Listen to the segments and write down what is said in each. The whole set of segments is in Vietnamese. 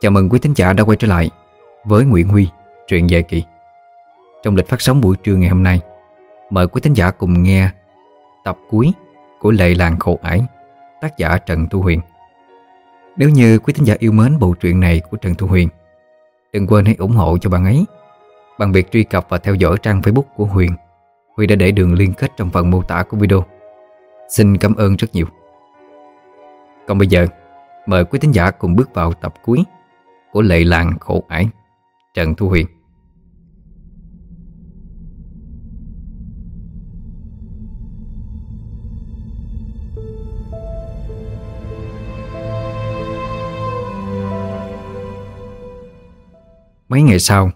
Chào mừng quý thính giả đã quay trở lại với Nguyễn Huy, truyện dài kỳ. Trong lịch phát sóng buổi trưa ngày hôm nay, mời quý thính giả cùng nghe tập cuối của Lệ Làng Khổ Ải, tác giả Trần Thu Huyền. Nếu như quý thính giả yêu mến bộ truyện này của Trần Thu Huyền, đừng quên hãy ủng hộ cho bạn ấy bằng việc truy cập và theo dõi trang Facebook của Huyền. Huy đã để đường liên kết trong phần mô tả của video. Xin cảm ơn rất nhiều. Còn bây giờ, mời quý thính giả cùng bước vào tập cuối của Lệ Làng Khổ Ải, Trần Thu Huyền. Mấy ngày sau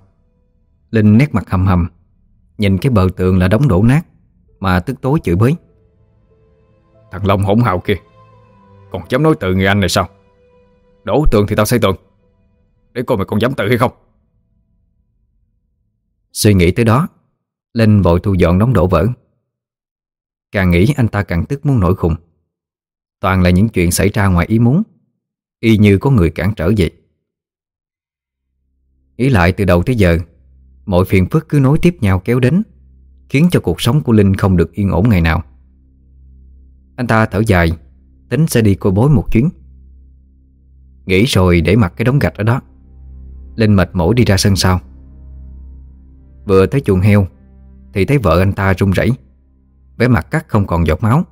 Linh nét mặt hầm hầm Nhìn cái bờ tường là đóng đổ nát Mà tức tối chửi bới. Thằng Long hỗn hào kia Còn dám nói từ người anh này sao? Đổ tường thì tao xây tường. Để coi mày còn dám tự hay không? Suy nghĩ tới đó, Linh vội thu dọn đóng đổ vỡ. Càng nghĩ anh ta càng tức muốn nổi khùng. Toàn là những chuyện xảy ra ngoài ý muốn, Y như có người cản trở vậy. Ý lại từ đầu tới giờ, Mọi phiền phức cứ nối tiếp nhau kéo đến, Khiến cho cuộc sống của Linh không được yên ổn ngày nào. Anh ta thở dài, Tính sẽ đi coi bối một chuyến. Nghĩ rồi để mặc cái đống gạch ở đó. Linh mệt mỏi đi ra sân sau. Vừa tới chuồng heo Thì thấy vợ anh ta run rẩy. Vẻ mặt cắt không còn giọt máu.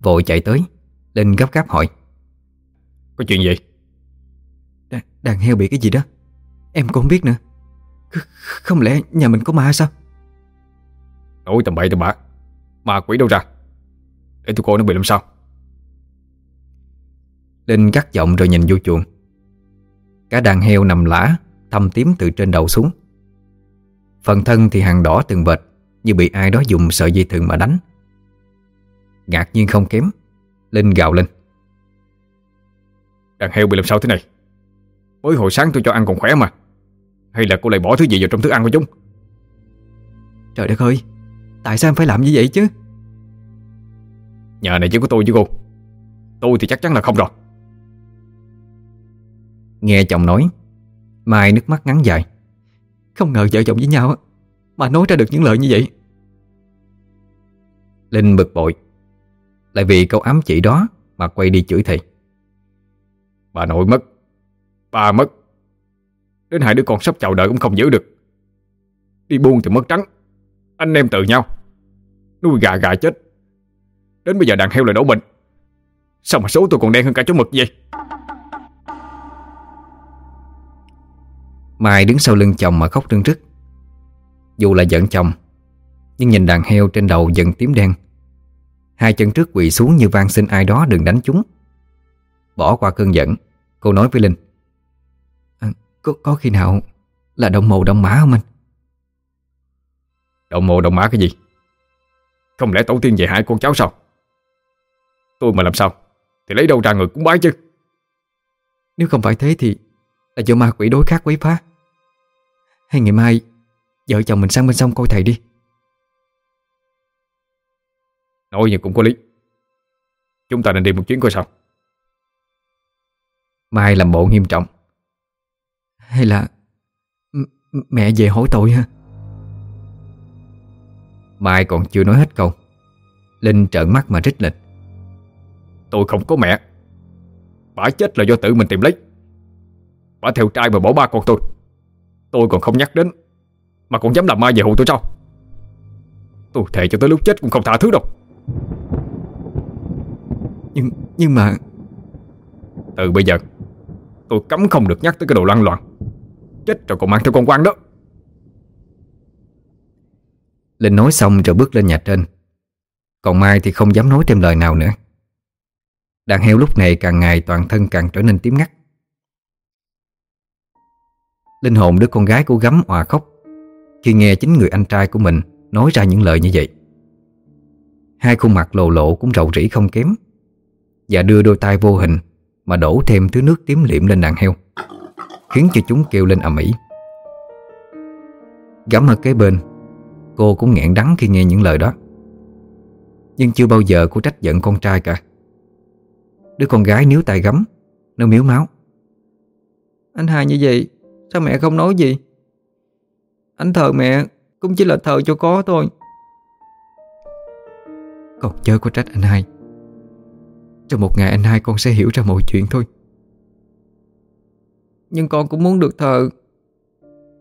Vội chạy tới Linh gấp gáp hỏi. Có chuyện gì? Đ Đàn heo bị cái gì đó? Em cũng không biết nữa. Không lẽ nhà mình có ma sao? Nói tầm bậy tầm bạ. Ma quỷ đâu ra? Để tôi coi nó bị làm sao? Linh gắt giọng rồi nhìn vô chuồng Cả đàn heo nằm lã Thâm tím từ trên đầu xuống. Phần thân thì hàng đỏ từng vệt Như bị ai đó dùng sợi dây thừng mà đánh. Ngạc nhiên không kém Linh gào lên. Đàn heo bị làm sao thế này? Mới hồi sáng tôi cho ăn còn khỏe mà. Hay là cô lại bỏ thứ gì vào trong thức ăn của chúng? Trời đất ơi Tại sao em phải làm như vậy chứ? Nhà này chỉ có tôi với cô. Tôi thì chắc chắn là không rồi Nghe chồng nói, Mai nước mắt ngắn dài. Không ngờ vợ chồng với nhau Mà nói ra được những lời như vậy. Linh bực bội, Lại vì câu ám chỉ đó Mà quay đi chửi thầy Bà nội mất, Ba mất, Đến hai đứa con sắp chào đời cũng không giữ được. Đi buôn thì mất trắng, Anh em tự nhau, Nuôi gà gà chết. Đến bây giờ đàn heo lại đổ bệnh, Sao mà số tôi còn đen hơn cả chó mực vậy? Mai đứng sau lưng chồng mà khóc rưng rức Dù là giận chồng Nhưng nhìn đàn heo trên đầu dần tím đen Hai chân trước quỳ xuống như van xin ai đó đừng đánh chúng Bỏ qua cơn giận Cô nói với Linh à, có, có khi nào là đồng mồ đồng mã không anh? Đồng mồ đồng mã cái gì? Không lẽ tổ tiên về hại con cháu sao? Tôi mà làm sao? Thì lấy đâu ra người cúng bái chứ? Nếu không phải thế thì Là do ma quỷ đối khác quấy phá Hay ngày mai Vợ chồng mình sang bên sông coi thầy đi. Nói như cũng có lý. Chúng ta nên đi một chuyến coi sao. Mai làm bộ nghiêm trọng. Hay là Mẹ về hỏi tội ha? Mai còn chưa nói hết câu. Linh trợn mắt mà rít lên Tôi không có mẹ. Bà chết là do tự mình tìm lấy. Bà theo trai mà bỏ ba con tôi Tôi còn không nhắc đến Mà còn dám làm ma về hụ tôi sao Tôi thề cho tới lúc chết cũng không tha thứ đâu. Nhưng nhưng mà Từ bây giờ Tôi cấm không được nhắc tới cái đồ lăng loạn. Chết rồi còn mang theo con quan đó. Linh nói xong rồi bước lên nhà trên. Còn Mai thì không dám nói thêm lời nào nữa. Đàn heo lúc này càng ngày toàn thân càng trở nên tím ngắt Linh hồn đứa con gái của gấm hòa khóc. Khi nghe chính người anh trai của mình Nói ra những lời như vậy, Hai khuôn mặt lồ lộ cũng rầu rĩ không kém Và đưa đôi tay vô hình Mà đổ thêm thứ nước tím liệm lên đàn heo, Khiến cho chúng kêu lên ầm ĩ. Gắm ở kế bên, Cô cũng nghẹn đắng khi nghe những lời đó. Nhưng chưa bao giờ cô trách giận con trai cả. Đứa con gái níu tay gắm Nó miếu máu. Anh hai như vậy Sao mẹ không nói gì? Anh thờ mẹ Cũng chỉ là thờ cho có thôi. Con chớ có trách anh hai. Trong một ngày anh hai con sẽ hiểu ra mọi chuyện thôi. Nhưng con cũng muốn được thờ.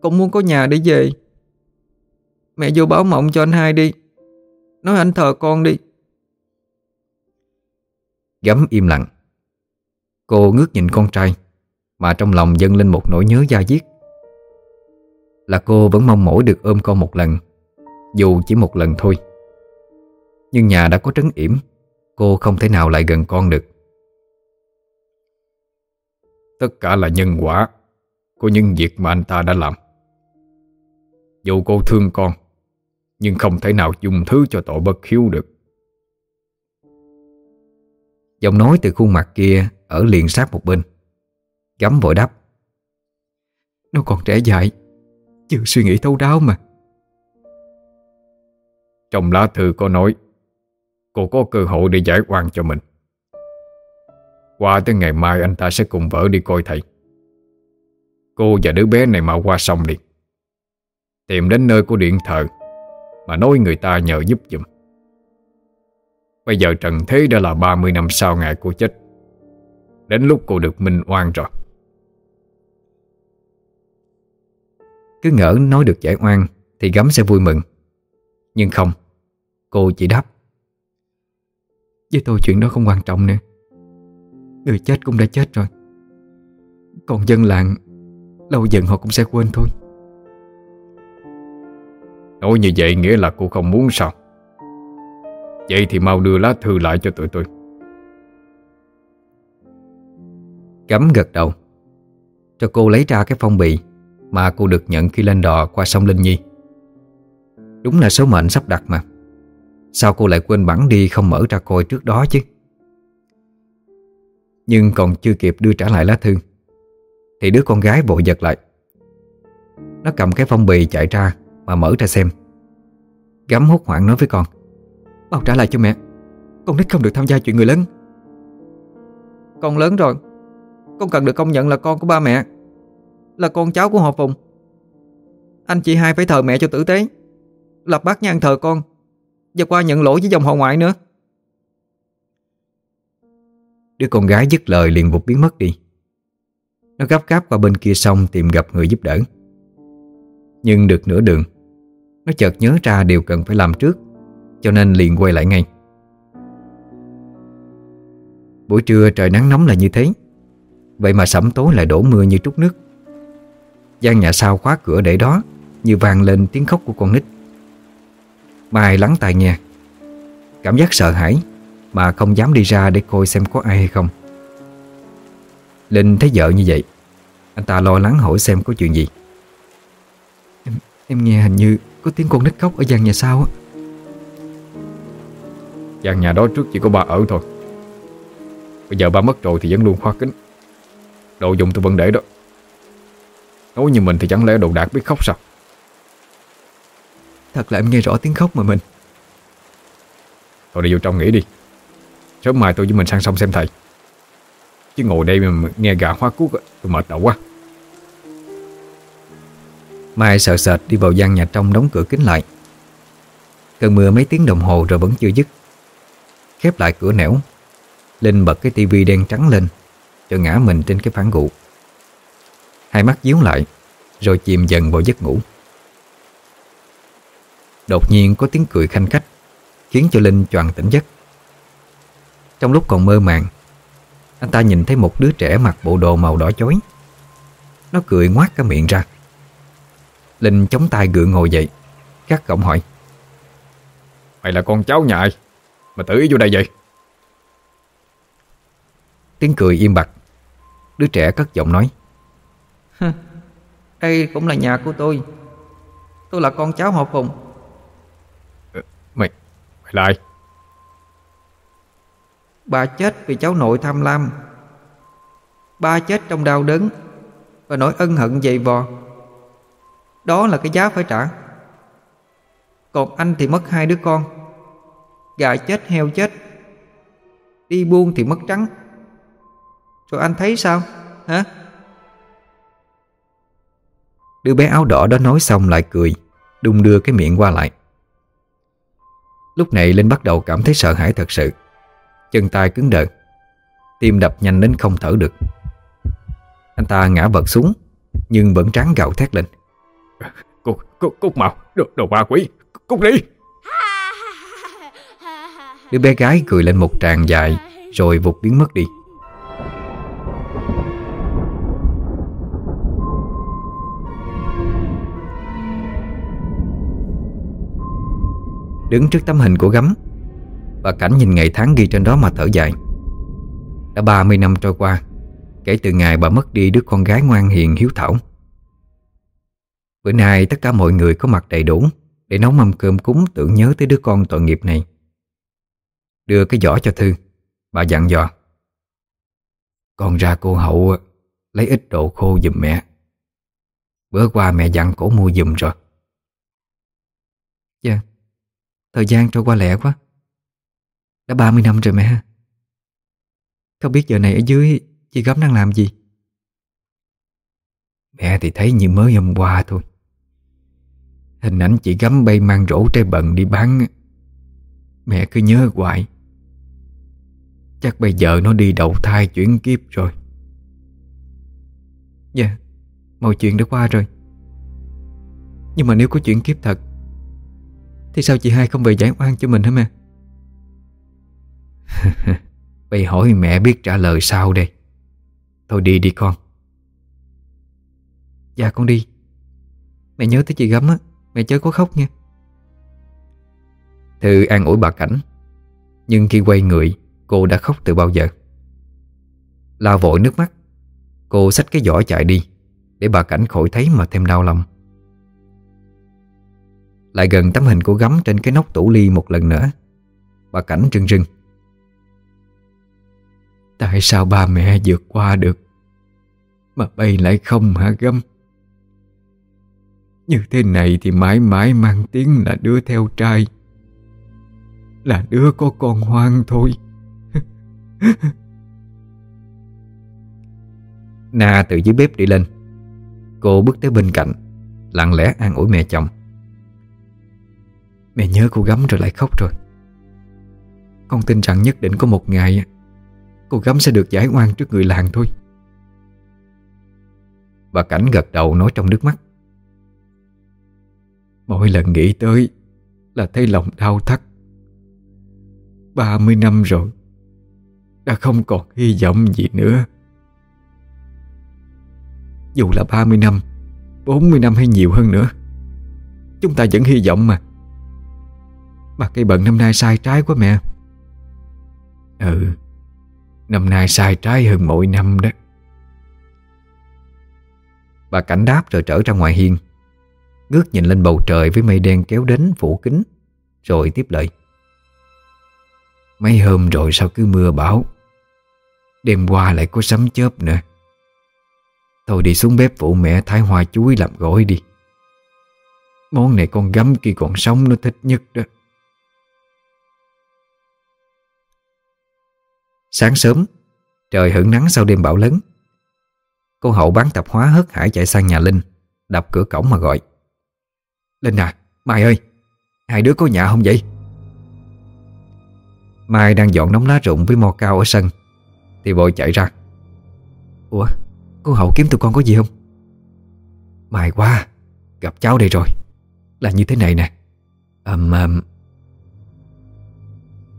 Con muốn có nhà để về. Mẹ vô báo mộng cho anh hai đi. Nói anh thờ con đi. Gắm im lặng. Cô ngước nhìn con trai mà trong lòng dâng lên một nỗi nhớ da diết. Là cô vẫn mong mỏi được ôm con một lần, Dù chỉ một lần thôi. Nhưng nhà đã có trấn yểm, Cô không thể nào lại gần con được. Tất cả là nhân quả Của những việc mà anh ta đã làm. Dù cô thương con, Nhưng không thể nào dùng thứ cho tội bất hiếu được. Giọng nói từ khuôn mặt kia Ở liền sát một bên. Gắm vội đáp. Nó còn trẻ dại Chưa suy nghĩ thấu đáo mà. Trong lá thư có nói, Cô có cơ hội để giải oan cho mình. Qua tới ngày mai anh ta sẽ cùng vợ đi coi thầy. Cô và đứa bé này mà qua sông đi. Tìm đến nơi của điện thờ Mà nói người ta nhờ giúp giùm. Bây giờ trần thế đã là 30 năm sau ngày cô chết. Đến lúc cô được minh oan rồi. Cứ ngỡ nói được giải oan Thì gắm sẽ vui mừng. Nhưng không Cô chỉ đáp. Với tôi chuyện đó không quan trọng nữa. Người chết cũng đã chết rồi. Còn dân làng Lâu dần họ cũng sẽ quên thôi. Nói như vậy nghĩa là cô không muốn sao? Vậy thì mau đưa lá thư lại cho tụi tôi. Gắm gật đầu. Cho cô lấy ra cái phong bì mà cô được nhận khi lên đò qua sông Linh Nhi. Đúng là số mệnh sắp đặt mà. Sao cô lại quên bẵng đi không mở ra coi trước đó chứ? Nhưng còn chưa kịp đưa trả lại lá thư, Thì đứa con gái vội giật lại. Nó cầm cái phong bì chạy ra Mà mở ra xem. Gắm hốt hoảng nói với con Bao trả lại cho mẹ, Con nít không được tham gia chuyện người lớn. Con lớn rồi, Con cần được công nhận là con của ba mẹ. Là con cháu của họ Phùng. Anh chị hai phải thờ mẹ cho tử tế. Lập bát nhang thờ con. Và qua nhận lỗi với dòng họ ngoại nữa. Đứa con gái dứt lời liền vụt biến mất đi. Nó gấp gáp qua bên kia sông tìm gặp người giúp đỡ. Nhưng được nửa đường, Nó chợt nhớ ra điều cần phải làm trước, Cho nên liền quay lại ngay. Buổi trưa trời nắng nóng là như thế. Vậy mà sẩm tối lại đổ mưa như trút nước gian nhà sau khóa cửa để đó Như vang lên tiếng khóc của con nít. Mai lắng tai nghe. Cảm giác sợ hãi Mà không dám đi ra để coi xem có ai hay không. Linh thấy vợ như vậy. Anh ta lo lắng hỏi xem có chuyện gì. Em, em nghe hình như có tiếng con nít khóc ở gian nhà sau á. Gian nhà đó trước chỉ có ba ở thôi. Bây giờ ba mất rồi thì vẫn luôn khóa kính Đồ dùng tôi vẫn để đó. Nói như mình thì chẳng lẽ đồ đạc biết khóc sao? Thật là em nghe rõ tiếng khóc mà mình. Thôi đi vô trong nghỉ đi. Sớm mai tôi với mình sang sông xem thầy. Chứ ngồi đây mà nghe gà hoa cuốc Tôi mệt đầu quá. Mai sợ sệt đi vào gian nhà trong đóng cửa kính lại. Cơn mưa mấy tiếng đồng hồ rồi vẫn chưa dứt. Khép lại cửa nẻo. Linh bật cái tivi đen trắng lên Cho ngã mình trên cái phản gụ Hai mắt díu lại Rồi chìm dần vào giấc ngủ. Đột nhiên có tiếng cười khanh khách Khiến cho Linh choàng tỉnh giấc. Trong lúc còn mơ màng Anh ta nhìn thấy một đứa trẻ mặc bộ đồ màu đỏ chói. Nó cười ngoác cái miệng ra. Linh chống tay gượng ngồi dậy Các cổng hỏi. Mày là con cháu nhà ai? Mà tự ý vô đây vậy? Tiếng cười im bặt. Đứa trẻ cất giọng nói Đây cũng là nhà của tôi. Tôi là con cháu họ Phùng. Mày Mày là ai? Bà chết vì cháu nội tham lam. Ba chết trong đau đớn Và nỗi ân hận dày vò. Đó là cái giá phải trả. Còn anh thì mất hai đứa con. Gà chết heo chết. Đi buôn thì mất trắng. Rồi anh thấy sao? Hả Đứa bé áo đỏ đó nói xong lại cười Đung đưa cái miệng qua lại. Lúc này Linh bắt đầu cảm thấy sợ hãi thật sự. Chân tay cứng đờ Tim đập nhanh đến không thở được. Anh ta ngã vật xuống Nhưng vẫn trắng gạo thét lên. Cút, cút, cút mau Đồ, đồ ma quỷ Cút đi. Đứa bé gái cười lên một tràng dài Rồi vụt biến mất đi Đứng trước tấm hình của gấm. Bà Cảnh nhìn ngày tháng ghi trên đó mà thở dài. Đã 30 năm trôi qua, Kể từ ngày bà mất đi đứa con gái ngoan hiền hiếu thảo. Bữa nay tất cả mọi người có mặt đầy đủ Để nấu mâm cơm cúng tưởng nhớ tới đứa con tội nghiệp này. Đưa cái giỏ cho Thư, Bà dặn dò. Con ra cô hậu Lấy ít đồ khô giùm mẹ. Bữa qua mẹ dặn cổ mua giùm rồi. Dạ. Thời gian trôi qua lẹ quá. Đã 30 năm rồi mẹ Không biết giờ này ở dưới Chị Gấm đang làm gì? Mẹ thì thấy như mới hôm qua thôi. Hình ảnh chị Gấm bay mang rổ trái bần đi bán Mẹ cứ nhớ hoài. Chắc bây giờ nó đi đầu thai chuyển kiếp rồi. Dạ Mọi chuyện đã qua rồi. Nhưng mà nếu có chuyển kiếp thật thì sao chị hai không về giải oan cho mình hả mẹ? Bây hỏi mẹ biết trả lời sao đây. Thôi đi đi con. Dạ con đi. Mẹ nhớ tới chị gấm á, Mẹ chớ có khóc nha. Thư an ủi bà Cảnh, Nhưng khi quay người, Cô đã khóc từ bao giờ? Lao vội nước mắt. Cô xách cái giỏ chạy đi, Để bà Cảnh khỏi thấy mà thêm đau lòng. Lại gần tấm hình của gấm trên cái nóc tủ ly một lần nữa. Bà Cảnh rưng rưng Tại sao ba mẹ vượt qua được, Mà bây lại không hả gấm? Như thế này thì mãi mãi mang tiếng là đứa theo trai, Là đứa có con hoang thôi. Na từ dưới bếp đi lên. Cô bước tới bên cạnh, Lặng lẽ an ủi mẹ chồng. Mẹ nhớ cô gấm rồi lại khóc rồi. Con tin rằng nhất định có một ngày, Cô gấm sẽ được giải oan trước người làng thôi. Bà Cảnh gật đầu nói trong nước mắt. Mỗi lần nghĩ tới Là thấy lòng đau thắt. 30 năm rồi, đã không còn hy vọng gì nữa. Dù là 30 năm 40 năm hay nhiều hơn nữa, Chúng ta vẫn hy vọng mà. Mà cây bận năm nay sai trái quá mẹ. Ừ Năm nay sai trái hơn mỗi năm đó. Bà cảnh đáp rồi trở ra ngoài hiên, Ngước nhìn lên bầu trời với mây đen kéo đến phủ kính, Rồi tiếp lời. Mấy hôm rồi sao cứ mưa bão, Đêm qua lại có sấm chớp nữa. Thôi đi xuống bếp phụ mẹ thái hoa chuối làm gỏi đi. Món này con gấm khi còn sống nó thích nhất đó. Sáng sớm Trời hưởng nắng sau đêm bão lớn. Cô hậu bán tạp hóa hớt hải chạy sang nhà Linh Đập cửa cổng mà gọi. Linh à, Mai ơi Hai đứa có nhà không vậy? Mai đang dọn nóng lá rụng với mo cao ở sân Thì vội chạy ra. Ủa cô Hậu kiếm tụi con có gì không? Mai quá Gặp cháu đây rồi. Là như thế này nè. Ờm um,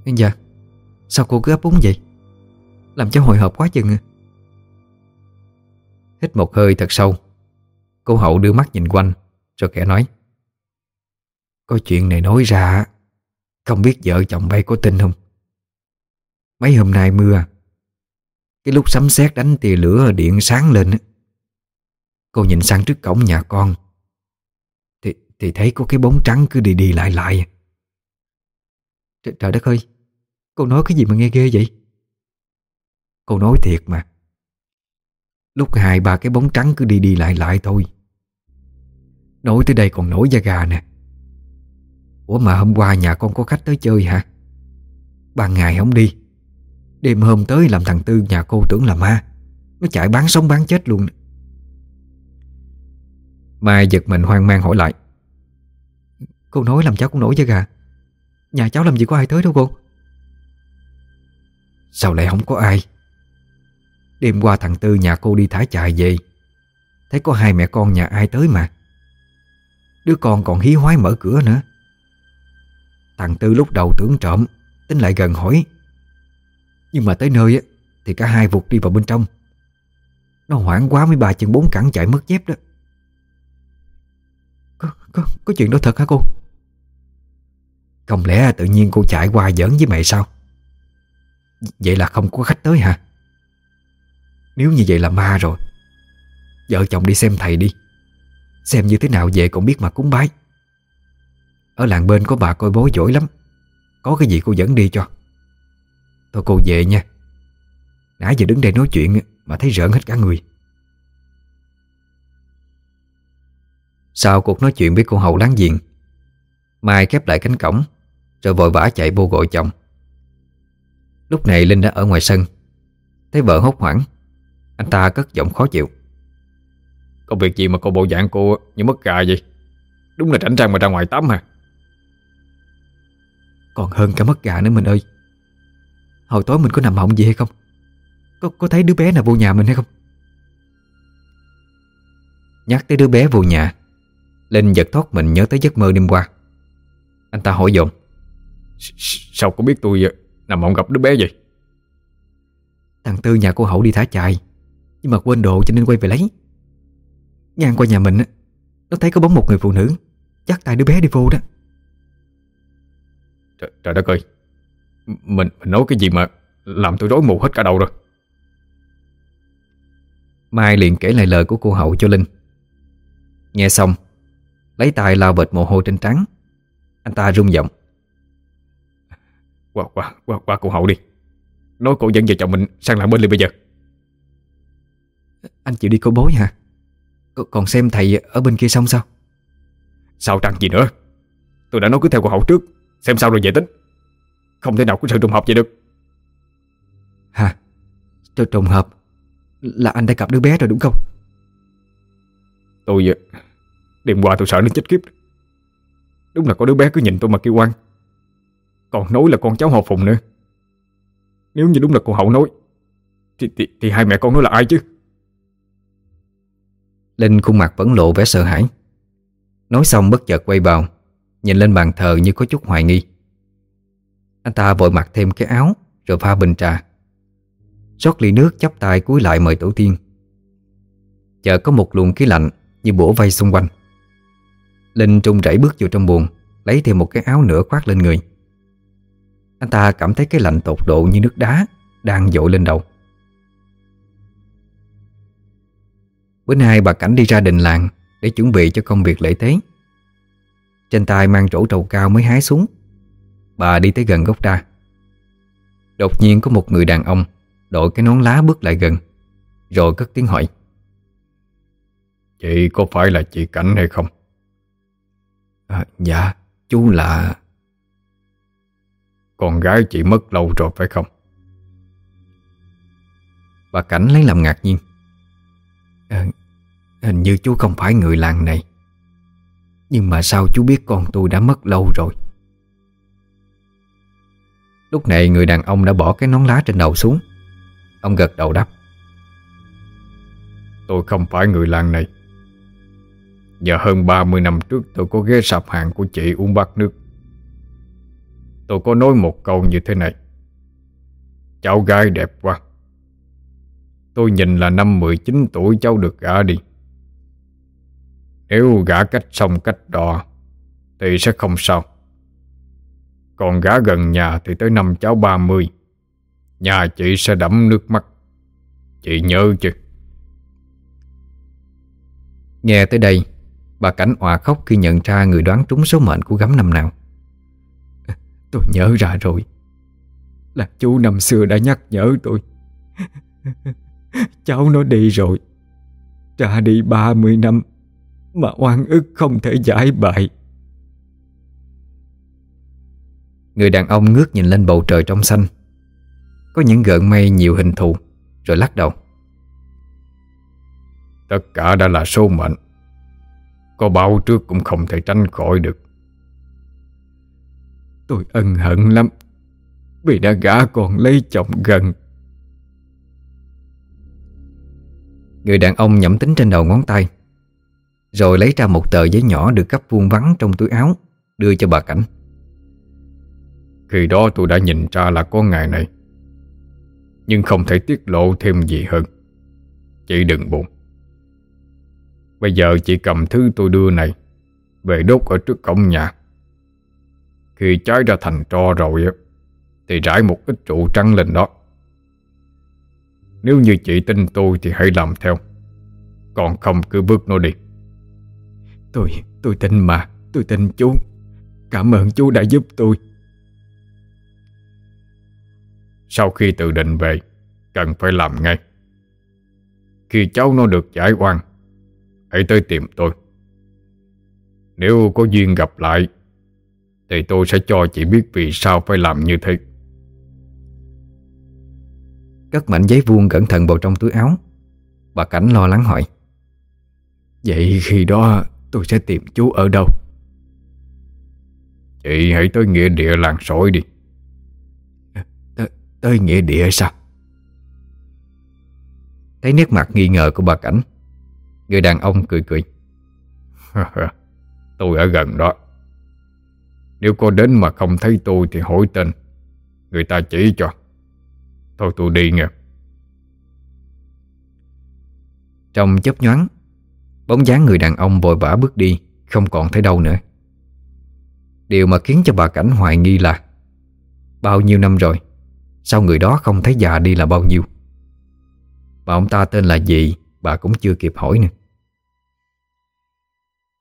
um. Dạ Sao cô cứ ấp úng vậy? Làm cháu hồi hộp quá chừng à. Hít một hơi thật sâu. Cô Hậu đưa mắt nhìn quanh Rồi kẻ nói. Có chuyện này nói ra Không biết vợ chồng bay có tin không? Mấy hôm nay mưa Cái lúc sấm sét đánh tia lửa điện sáng lên Cô nhìn sang trước cổng nhà con Thì, thì thấy có cái bóng trắng cứ đi đi lại lại. Trời, trời đất ơi Cô nói cái gì mà nghe ghê vậy? Cô nói thiệt mà. Lúc hai ba cái bóng trắng cứ đi đi lại lại thôi. Nói tới đây còn nổi da gà nè. Ủa mà hôm qua nhà con có khách tới chơi hả? Ban ngày không đi. Đêm hôm tới làm thằng Tư nhà cô tưởng là ma. Nó chạy bán sống bán chết luôn. Mai giật mình hoang mang hỏi lại. Cô nói làm cháu cũng nổi da gà. Nhà cháu làm gì có ai tới đâu cô? Sao lại không có ai? Đêm qua thằng Tư nhà cô đi thả chài về. Thấy có hai mẹ con nhà ai tới mà. Đứa con còn hí hoái mở cửa nữa. Thằng Tư lúc đầu tưởng trộm Tính lại gần hỏi. Nhưng mà tới nơi á Thì cả hai vụt đi vào bên trong. Nó hoảng quá mấy bà chân bốn cẳng chạy mất dép đó. Có, có, có chuyện đó thật hả cô? Không lẽ tự nhiên cô chạy qua giỡn với mày sao? Vậy là không có khách tới hả? Nếu như vậy là ma rồi. Vợ chồng đi xem thầy đi. Xem như thế nào về cũng biết mà cúng bái. Ở làng bên có bà coi bối giỏi lắm. Có cái gì cô dẫn đi cho. Thôi cô về nha. Nãy giờ đứng đây nói chuyện Mà thấy rợn hết cả người. Sau cuộc nói chuyện với cô hậu láng giềng, Mai khép lại cánh cổng, Rồi vội vã chạy vô gọi chồng. Lúc này Linh đã ở ngoài sân, Thấy vợ hốt hoảng. Anh ta cất giọng khó chịu. Công việc gì mà cô bộ dạng cô như mất gà vậy? Đúng là tránh trang mà ra ngoài tắm hả? Còn hơn cả mất gà nữa mình ơi. Hồi tối mình có nằm mộng gì hay không? Có, có thấy đứa bé nào vô nhà mình hay không? Nhắc tới đứa bé vô nhà Linh giật thoát mình nhớ tới giấc mơ đêm qua. Anh ta hỏi dồn. Sao cô biết tôi nằm mộng gặp đứa bé vậy? Thằng Tư nhà cô Hậu đi thả chài Nhưng mà quên đồ cho nên quay về lấy. Ngang qua nhà mình Nó thấy có bóng một người phụ nữ Chắc tay đứa bé đi vô đó. Trời, trời đất ơi mình, mình nói cái gì mà Làm tôi rối mù hết cả đầu rồi. Mai liền kể lại lời của cô Hậu cho Linh. Nghe xong Lấy tay lau bệt mồ hôi trên trắng Anh ta rung giọng. Qua, qua, qua, qua cô Hậu đi. Nói cô dẫn vợ chồng mình sang làng bên liền bây giờ Anh chịu đi cô bối hả? Còn xem thầy ở bên kia xong sao? Sao trăng gì nữa? Tôi đã nói cứ theo cô Hậu trước Xem sao rồi về tính. Không thể nào có sự trùng hợp vậy được. Hả? Trùng hợp Là anh đã gặp đứa bé rồi đúng không? Tôi Đêm qua tôi sợ nó chết kiếp. Đúng là có đứa bé cứ nhìn tôi mà kêu quan Còn nói là con cháu họ Phùng nữa. Nếu như đúng là cô Hậu nói thì, thì, thì hai mẹ con nói là ai chứ Linh khuôn mặt vẫn lộ vẻ sợ hãi. Nói xong bất chợt quay vào, Nhìn lên bàn thờ như có chút hoài nghi. Anh ta vội mặc thêm cái áo, Rồi pha bình trà. Rót ly nước chắp tay cúi lại mời tổ tiên. Chợt có một luồng khí lạnh Như bổ vây xung quanh. Linh trung rẩy bước vô trong buồng, Lấy thêm một cái áo nữa khoác lên người. Anh ta cảm thấy cái lạnh tột độ như nước đá Đang dội lên đầu. Bữa nay bà Cảnh đi ra đình làng Để chuẩn bị cho công việc lễ tế Trên tay mang trổ trầu cao mới hái xuống Bà đi tới gần gốc đa Đột nhiên có một người đàn ông Đội cái nón lá bước lại gần Rồi cất tiếng hỏi Chị có phải là chị Cảnh hay không? À, dạ, chú là... Con gái chị mất lâu rồi phải không? Bà Cảnh lấy làm ngạc nhiên. À, hình như chú không phải người làng này. Nhưng mà sao chú biết con tôi đã mất lâu rồi? Lúc này người đàn ông đã bỏ cái nón lá trên đầu xuống. Ông gật đầu đáp. Tôi không phải người làng này. Và hơn 30 năm trước tôi có ghé sạp hàng của chị uống bát nước Tôi có nói một câu như thế này Cháu gái đẹp quá Tôi nhìn là năm 19 tuổi cháu được gả đi. Nếu gả cách xong cách đò Thì sẽ không sao. Còn gả gần nhà thì tới năm cháu 30 Nhà chị sẽ đẫm nước mắt. Chị nhớ chứ? Nghe tới đây Bà Cảnh hòa khóc khi nhận ra người đoán trúng số mệnh của gấm năm nào. Tôi nhớ ra rồi. Là chú năm xưa đã nhắc nhở tôi Cháu nó đi rồi. Ra đi 30 năm Mà oan ức không thể giải bại. Người đàn ông ngước nhìn lên bầu trời trong xanh. Có những gợn mây nhiều hình thù Rồi lắc đầu. Tất cả đã là số mệnh. Có báo trước cũng không thể tránh khỏi được. Tôi ân hận lắm Vì đã gã còn lấy chồng gần Người đàn ông nhẩm tính trên đầu ngón tay. Rồi lấy ra một tờ giấy nhỏ được gấp vuông vắn trong túi áo, Đưa cho bà Cảnh. Khi đó tôi đã nhìn ra là có ngày này, Nhưng không thể tiết lộ thêm gì hơn. Chị đừng buồn. Bây giờ chị cầm thứ tôi đưa này Về đốt ở trước cổng nhà. Khi cháy ra thành tro rồi Thì rải một ít trụ trắng lên đó. Nếu như chị tin tôi thì hãy làm theo. Còn không cứ bước nó đi. Tôi, tôi tin mà Tôi tin chú. Cảm ơn chú đã giúp tôi. Sau khi tự định về Cần phải làm ngay. Khi cháu nó được giải oan Hãy tới tìm tôi. Nếu có duyên gặp lại Thì tôi sẽ cho chị biết vì sao phải làm như thế Cất mảnh giấy vuông cẩn thận vào trong túi áo Bà Cảnh lo lắng hỏi Vậy khi đó tôi sẽ tìm chú ở đâu? Chị hãy tới nghĩa địa làng sỏi đi T Tới nghĩa địa sao? Thấy nét mặt nghi ngờ của bà Cảnh Người đàn ông cười cười. Tôi ở gần đó Nếu có đến mà không thấy tôi Thì hỏi tên Người ta chỉ cho Thôi tôi đi nghe Trong chớp nhoáng, Bóng dáng người đàn ông vội vã bước đi, Không còn thấy đâu nữa. Điều mà khiến cho bà Cảnh hoài nghi là, Bao nhiêu năm rồi, Sao người đó không thấy già đi là bao nhiêu? Mà ông ta tên là gì, Bà cũng chưa kịp hỏi nữa.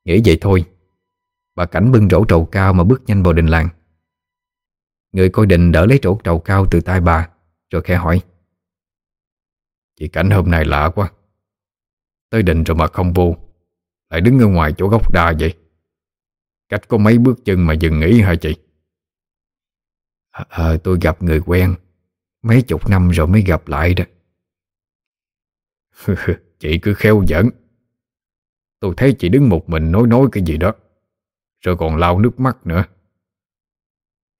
Nghĩ vậy thôi, Bà Cảnh bưng rổ trầu cao mà bước nhanh vào đình làng. Người coi đình đỡ lấy rổ trầu cao từ tay bà rồi khẽ hỏi. Chị Cảnh hôm nay lạ quá. Tới đình rồi mà không vô. Lại đứng ở ngoài chỗ gốc đa vậy. Cách có mấy bước chân mà dừng nghỉ hả chị? À, à, Tôi gặp người quen. Mấy chục năm rồi mới gặp lại đó. Chị cứ khéo giỡn. Tôi thấy chị đứng một mình nói nói cái gì đó. Rồi còn lau nước mắt nữa.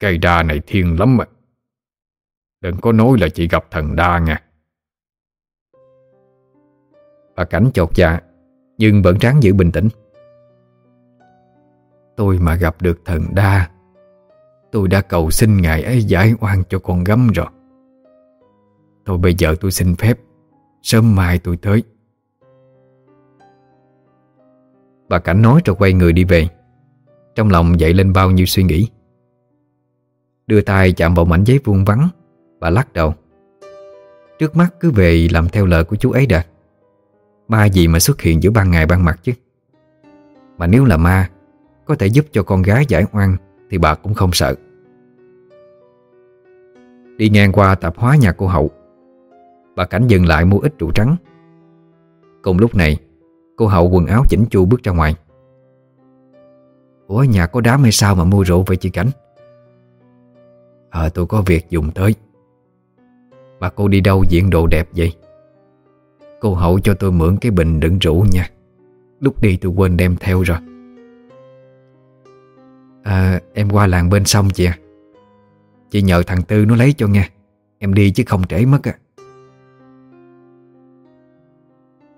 Cây đa này thiên lắm mà. Đừng có nói là chị gặp thần đa nha. Bà Cảnh chột dạ Nhưng vẫn ráng giữ bình tĩnh. Tôi mà gặp được thần đa, Tôi đã cầu xin ngài ấy giải oan cho con gấm rồi. Thôi bây giờ tôi xin phép, Sớm mai tôi tới. Bà Cảnh nói rồi quay người đi về. Trong lòng dậy lên bao nhiêu suy nghĩ. Đưa tay chạm vào mảnh giấy vuông vắng Bà lắc đầu. Trước mắt cứ về làm theo lời của chú ấy đã. Ma gì mà xuất hiện giữa ban ngày ban mặt chứ? Mà nếu là ma, Có thể giúp cho con gái giải oan Thì bà cũng không sợ. Đi ngang qua tạp hóa nhà cô Hậu. Bà Cảnh dừng lại mua ít rượu trắng. Cùng lúc này, Cô Hậu quần áo chỉnh chu bước ra ngoài. Ủa, nhà có đám hay sao mà mua rượu vậy chị Cảnh? Ờ tôi có việc dùng tới. Mà cô đi đâu diện đồ đẹp vậy? Cô Hậu cho tôi mượn cái bình đựng rượu nha. Lúc đi tôi quên đem theo rồi. À em qua làng bên sông chị à Chị nhờ thằng Tư nó lấy cho nha Em đi chứ không trễ mất à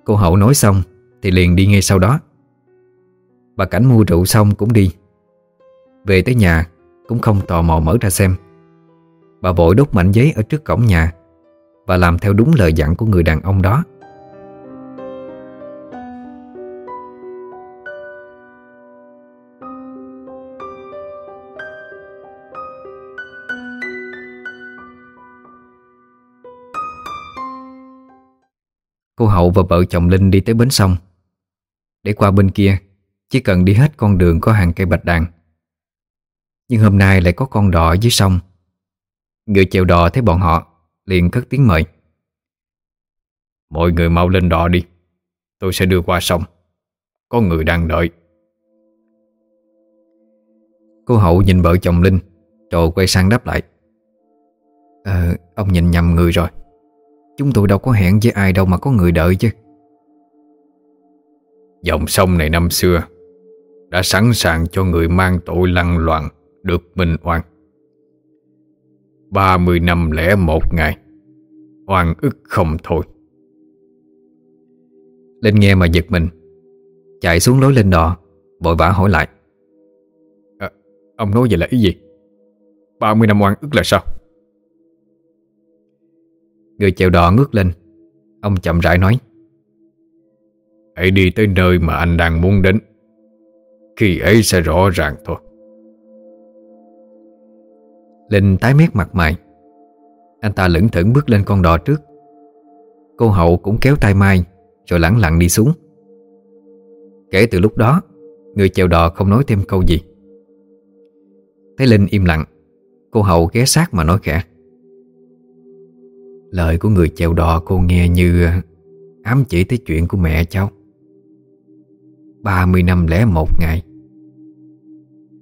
Cô Hậu nói xong Thì liền đi ngay sau đó. Bà Cảnh mua rượu xong cũng đi. Về tới nhà Cũng không tò mò mở ra xem. Bà vội đốt mảnh giấy ở trước cổng nhà. Và làm theo đúng lời dặn của người đàn ông đó. Cô Hậu và vợ chồng Linh đi tới bến sông. Để qua bên kia, Chỉ cần đi hết con đường có hàng cây bạch đàn. Nhưng hôm nay lại có con đò dưới sông. Người chèo đò thấy bọn họ Liền cất tiếng mời. Mọi người mau lên đò đi. Tôi sẽ đưa qua sông. Có người đang đợi. Cô Hậu nhìn vợ chồng Linh Rồi quay sang đáp lại. Ờ, ông nhìn nhầm người rồi. Chúng tôi đâu có hẹn với ai đâu mà có người đợi chứ. Dòng sông này năm xưa Đã sẵn sàng cho người mang tội lăng loạn Được bình oan 30 năm lẻ một ngày. Oan ức không thôi. Linh nghe mà giật mình. Chạy xuống lối lên đò Vội vã hỏi lại. À, Ông nói vậy là ý gì? 30 năm oan ức là sao? Người chèo đò ngước lên. Ông chậm rãi nói. Hãy đi tới nơi mà anh đang muốn đến. Khi ấy sẽ rõ ràng thôi Linh tái mét mặt mày. Anh ta lững thững bước lên con đò trước. Cô hậu cũng kéo tay Mai, Rồi lẳng lặng đi xuống. Kể từ lúc đó, Người chèo đò không nói thêm câu gì. Thấy Linh im lặng, Cô hậu ghé sát mà nói khẽ. Lời của người chèo đò cô nghe như ờ, Ám chỉ tới chuyện của mẹ cháu. 30 năm lẻ một ngày.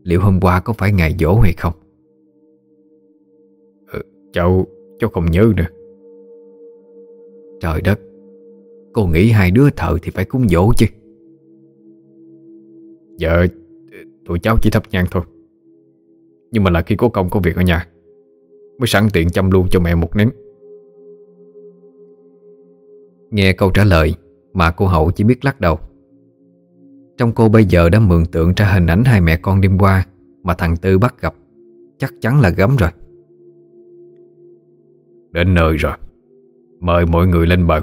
Liệu hôm qua có phải ngày dỗ hay không? Cháu, cháu không nhớ nữa. Trời đất Cô nghĩ hai đứa thợ thì phải cúng dỗ chứ. Dạ Tụi cháu chỉ thắp nhang thôi. Nhưng mà là khi có công có việc ở nhà Mới sẵn tiện chăm luôn cho mẹ một nén. Nghe câu trả lời Mà cô Hậu chỉ biết lắc đầu. Trong cô bây giờ đã mường tượng ra hình ảnh hai mẹ con đêm qua Mà thằng Tư bắt gặp Chắc chắn là gấm rồi Đến nơi rồi. Mời mọi người lên bờ.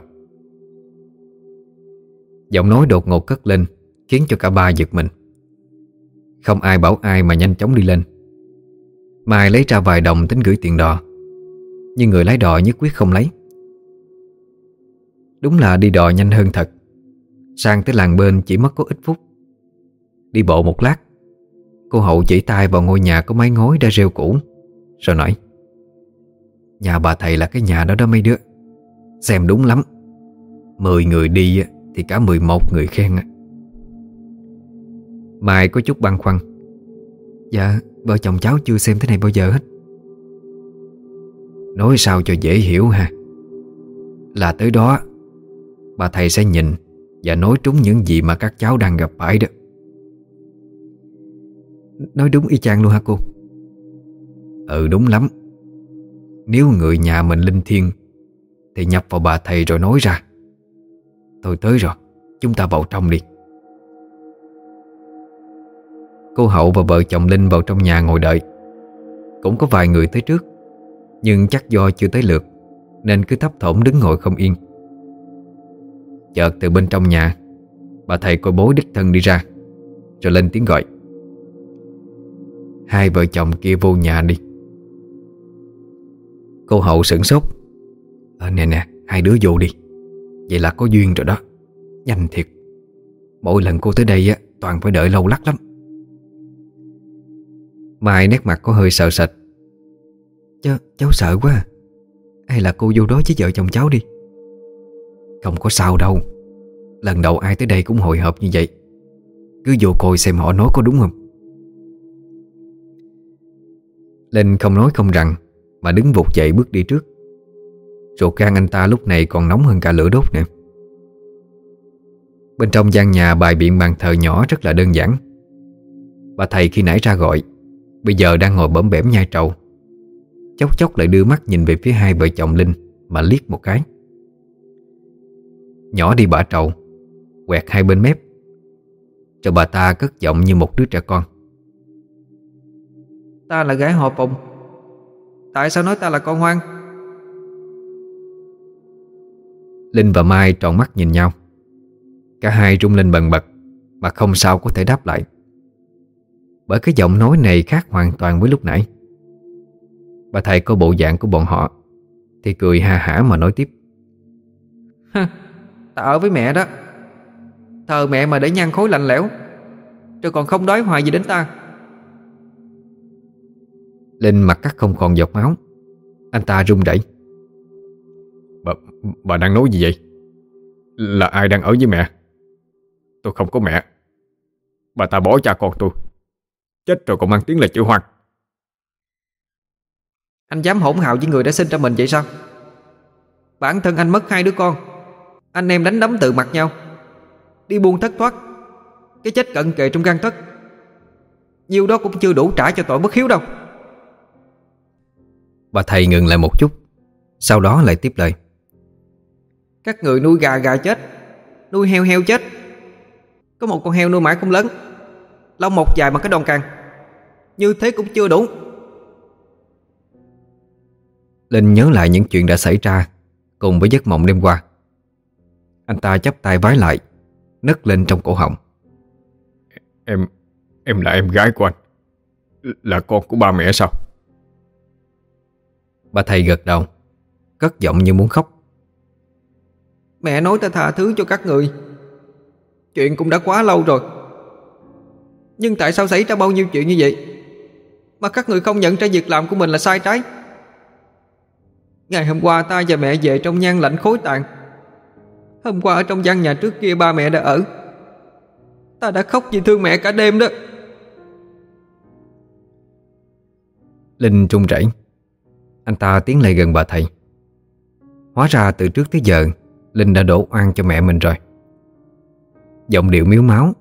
Giọng nói đột ngột cất lên, Khiến cho cả ba giật mình. Không ai bảo ai mà nhanh chóng đi lên. Mai lấy ra vài đồng tính gửi tiền đò, Nhưng người lái đò nhất quyết không lấy. Đúng là đi đò nhanh hơn thật. Sang tới làng bên chỉ mất có ít phút. Đi bộ một lát, Cô hậu chỉ tay vào ngôi nhà có mái ngói đã rêu cũ, Rồi nói Nhà bà thầy là cái nhà đó đó mấy đứa. Xem đúng lắm. Mười người đi thì cả mười một người khen Mai có chút băn khoăn. Dạ vợ chồng cháu chưa xem thế này bao giờ hết. Nói sao cho dễ hiểu ha. Là tới đó, Bà thầy sẽ nhìn Và nói trúng những gì mà các cháu đang gặp phải đó. Nói đúng y chang luôn hả cô? Ừ đúng lắm. Nếu người nhà mình linh thiêng, Thì nhập vào bà thầy rồi nói ra. Thôi tới rồi, Chúng ta vào trong đi. Cô Hậu và vợ chồng Linh vào trong nhà ngồi đợi. Cũng có vài người tới trước, Nhưng chắc do chưa tới lượt, Nên cứ thấp thỏm đứng ngồi không yên. Chợt từ bên trong nhà, Bà thầy coi bố đích thân đi ra, Rồi lên tiếng gọi. Hai vợ chồng kia vô nhà đi. Cô hậu sửng sốt. À, Nè nè Hai đứa vô đi. Vậy là có duyên rồi đó. Nhanh thiệt. Mỗi lần cô tới đây á Toàn phải đợi lâu lắc lắm. Mai nét mặt có hơi sợ sệt. Chớ cháu sợ quá. À. Hay là cô vô đó với vợ chồng cháu đi. Không có sao đâu. Lần đầu ai tới đây cũng hồi hộp như vậy. Cứ vô coi xem họ nói có đúng không. Linh không nói không rằng mà đứng vụt dậy bước đi trước. Ruột gan anh ta lúc này còn nóng hơn cả lửa đốt nữa. Bên trong gian nhà bài biện bàn thờ nhỏ rất là đơn giản. Bà thầy khi nãy ra gọi, Bây giờ đang ngồi bấm bẻm nhai trầu. Chốc chốc lại đưa mắt nhìn về phía hai vợ chồng Linh Mà liếc một cái. Nhỏ đi bả trầu, Quẹt hai bên mép Rồi bà ta cất giọng như một đứa trẻ con. Ta là gái họ Phụng Tại sao nói ta là con hoang? Linh và Mai tròn mắt nhìn nhau. Cả hai rung lên bần bật Mà không sao có thể đáp lại. Bởi cái giọng nói này khác hoàn toàn với lúc nãy. Bà thầy có bộ dạng của bọn họ Thì cười ha hả mà nói tiếp. Ta ở với mẹ đó. Thờ mẹ mà để nhăn khối lạnh lẽo. Rồi còn không đói hoài gì đến ta Linh mặt cắt không còn giọt máu. Anh ta run rẩy. Bà, bà đang nói gì vậy? Là ai đang ở với mẹ? Tôi không có mẹ. Bà ta bỏ cha con tôi. Chết rồi còn mang tiếng là chữ hoang. Anh dám hỗn hào với người đã sinh ra mình vậy sao? Bản thân anh mất hai đứa con. Anh em đánh đấm tự mặt nhau. Đi buông thất thoát. Cái chết cận kề trong gan tất Nhiêu đó cũng chưa đủ trả cho tội bất hiếu đâu Bà thầy ngừng lại một chút Sau đó lại tiếp lời. Các người nuôi gà gà chết Nuôi heo heo chết. Có một con heo nuôi mãi không lớn Lông một dài bằng cái đòn càng. Như thế cũng chưa đủ. Linh nhớ lại những chuyện đã xảy ra Cùng với giấc mộng đêm qua. Anh ta chắp tay vái lại Nấc lên trong cổ họng. Em Em là em gái của anh. Là con của ba mẹ sao Bà thầy gật đầu Cất giọng như muốn khóc. Mẹ nói ta tha thứ cho các người. Chuyện cũng đã quá lâu rồi. Nhưng tại sao xảy ra bao nhiêu chuyện như vậy? Mà các người không nhận ra việc làm của mình là sai trái. Ngày hôm qua ta và mẹ về trong nhan lạnh khối tàn. Hôm qua ở trong gian nhà trước kia ba mẹ đã ở. Ta đã khóc vì thương mẹ cả đêm đó. Linh trung rẩy Anh ta tiến lại gần bà thầy. Hóa ra từ trước tới giờ Linh đã đổ oan cho mẹ mình rồi. Giọng điệu miếu máu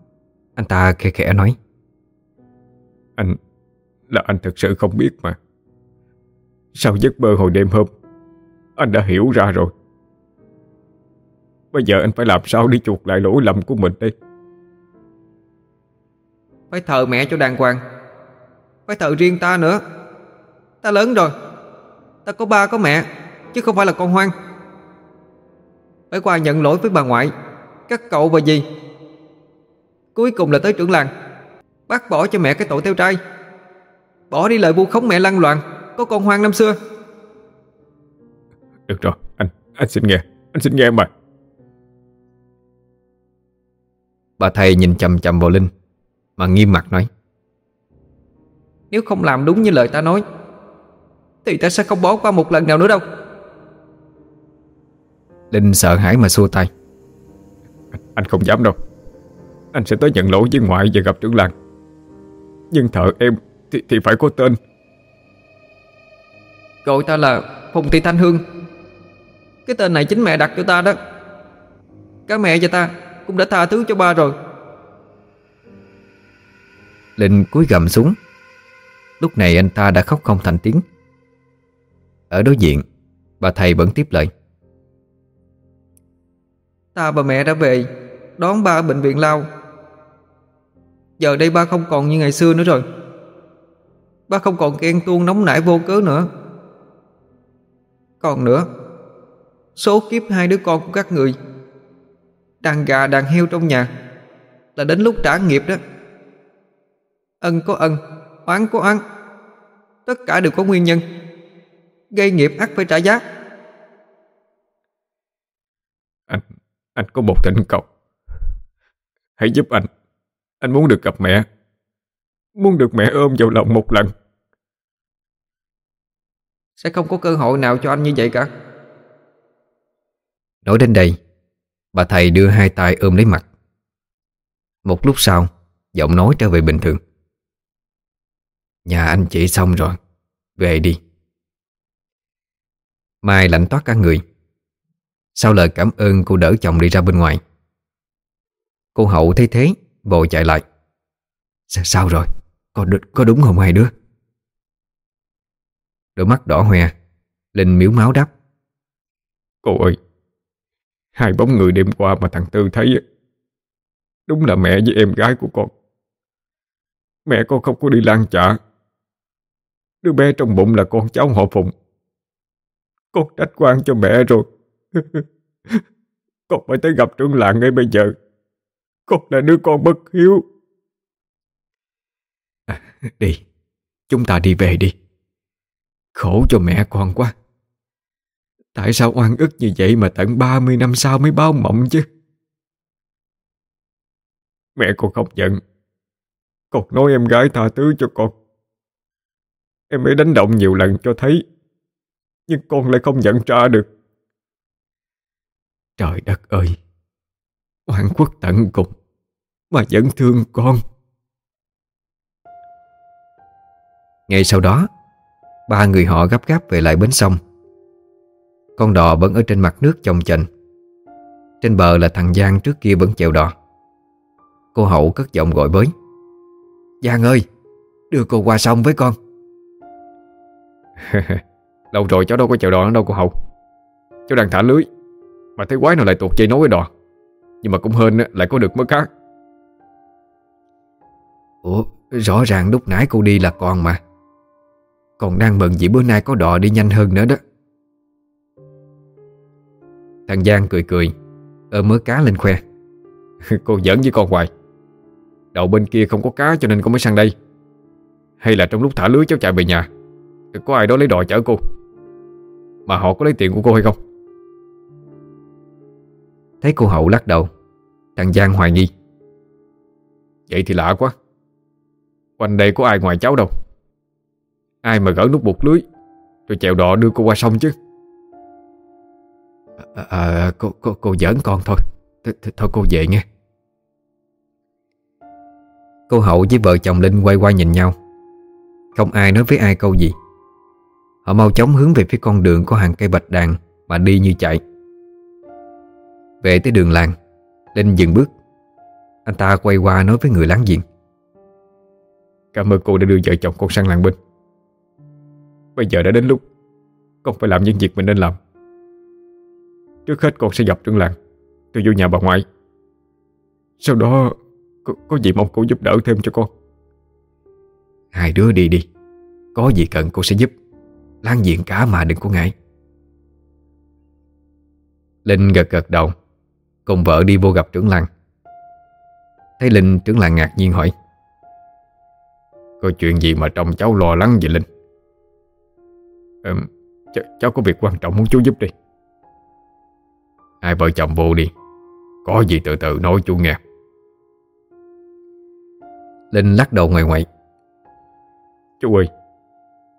Anh ta khẽ khẽ nói. Anh Là anh thật sự không biết mà. Sau giấc mơ hồi đêm hôm Anh đã hiểu ra rồi. Bây giờ anh phải làm sao để chuộc lại lỗi lầm của mình đây? Phải thờ mẹ cho đàng hoàng. Phải thờ riêng ta nữa. Ta lớn rồi Ta có ba có mẹ Chứ không phải là con hoang. Phải qua nhận lỗi với bà ngoại Các cậu và dì. Cuối cùng là tới trưởng làng Bác bỏ cho mẹ cái tội theo trai. Bỏ đi lời vu khống mẹ lăng loạn Có con hoang năm xưa. Được rồi anh Anh xin nghe Anh xin nghe mà. Bà thầy nhìn chầm chầm vào Linh Mà nghiêm mặt nói. Nếu không làm đúng như lời ta nói Thì ta sẽ không bỏ qua một lần nào nữa đâu. Linh sợ hãi mà xua tay. Anh, không dám đâu. Anh sẽ tới nhận lỗi với ngoại và gặp trưởng làng. Nhưng thợ em thì, thì phải có tên. Gọi ta là Phùng Thị Thanh Hương. Cái tên này chính mẹ đặt cho ta đó. Cả mẹ và ta Cũng đã tha thứ cho ba rồi. Linh cúi gầm xuống. Lúc này anh ta đã khóc không thành tiếng ở đối diện, Bà thầy vẫn tiếp lời. Ta và mẹ đã về, Đón ba ở bệnh viện lao. Giờ đây ba không còn như ngày xưa nữa rồi. Ba không còn ghen tuông nóng nảy vô cớ nữa. Còn nữa, Số kiếp hai đứa con của các người Đàn gà đàn heo trong nhà Là đến lúc trả nghiệp đó. Ân có ân, Oán có oán, Tất cả đều có nguyên nhân. Gây nghiệp ắt phải trả giá. Anh Anh có một thỉnh cầu Hãy giúp anh. Anh muốn được gặp mẹ. Muốn được mẹ ôm vào lòng một lần. Sẽ không có cơ hội nào cho anh như vậy cả. Nói đến đây Bà thầy đưa hai tay ôm lấy mặt. Một lúc sau Giọng nói trở về bình thường. Nhà anh chị xong rồi. Về đi Mai lạnh toát cả người. Sau lời cảm ơn cô đỡ chồng đi ra bên ngoài. Cô hậu thấy thế Vội chạy lại. Sao, sao rồi? Có, có đúng không hai đứa? Đôi mắt đỏ hoe Linh miếu máu đáp. Cô ơi Hai bóng người đêm qua mà thằng Tư thấy Đúng là mẹ với em gái của con. Mẹ con không có đi lan chạ Đứa bé trong bụng là con cháu họ Phụng. Con trách quan cho mẹ rồi. Con phải tới gặp trưởng làng ngay bây giờ. Con là đứa con bất hiếu. Đi. Chúng ta đi về đi. Khổ cho mẹ con quá. Tại sao oan ức như vậy mà tận 30 năm sau mới báo mộng chứ? Mẹ con không giận. Con nói em gái tha thứ cho con. Em ấy đánh động nhiều lần cho thấy Nhưng con lại không nhận ra được. Trời đất ơi! Oan quốc tận cùng Mà vẫn thương con. Ngay sau đó Ba người họ gấp gáp về lại bến sông. Con đò vẫn ở trên mặt nước chồng chành. Trên bờ là thằng Giang trước kia vẫn chèo đò. Cô Hậu cất giọng gọi với Giang ơi Đưa cô qua sông với con Lâu rồi cháu đâu có chèo đò nữa đâu cô Hậu. Cháu đang thả lưới, Mà thấy quái nào lại tuột dây nối với đò. Nhưng mà cũng hên lại có được mất cá Ủa, rõ ràng lúc nãy cô đi là con mà. Còn đang mừng vì bữa nay có đò đi nhanh hơn nữa đó. Thằng Giang cười cười, Ôm mớ cá lên khoe. Cô giỡn với con hoài. Đầu bên kia không có cá cho nên con mới sang đây. Hay là trong lúc thả lưới cháu chạy về nhà, Có ai đó lấy đò chở cô? Mà họ có lấy tiền của cô hay không? Thấy cô Hậu lắc đầu Thằng Giang hoài nghi. Vậy thì lạ quá. Quanh đây có ai ngoài cháu đâu. Ai mà gỡ nút buộc lưới Rồi chèo đò đưa cô qua sông chứ? À, à, cô, cô, cô giỡn con thôi. Th -th Thôi cô về nghe. Cô Hậu với vợ chồng Linh quay qua nhìn nhau. Không ai nói với ai câu gì Họ mau chóng hướng về phía con đường Có hàng cây bạch đàn Mà đi như chạy. Về tới đường làng Linh dừng bước. Anh ta quay qua nói với người láng giềng. Cảm ơn cô đã đưa vợ chồng con sang làng bên. Bây giờ đã đến lúc Con phải làm những việc mình nên làm. Trước hết con sẽ gặp trưởng làng Tôi vô nhà bà ngoại. Sau đó có, có gì mong cô giúp đỡ thêm cho con? Hai đứa đi đi Có gì cần cô sẽ giúp Lan diện cả mà đừng có ngại. Linh gật gật đầu. Cùng vợ đi vô gặp trưởng làng. Thấy Linh trưởng làng ngạc nhiên hỏi. Có chuyện gì mà trong cháu lo lắng vậy Linh? Ừ, ch Cháu có việc quan trọng muốn chú giúp đi. Hai vợ chồng vô đi. Có gì từ từ nói chú nghe. Linh lắc đầu ngoài ngoại. Chú ơi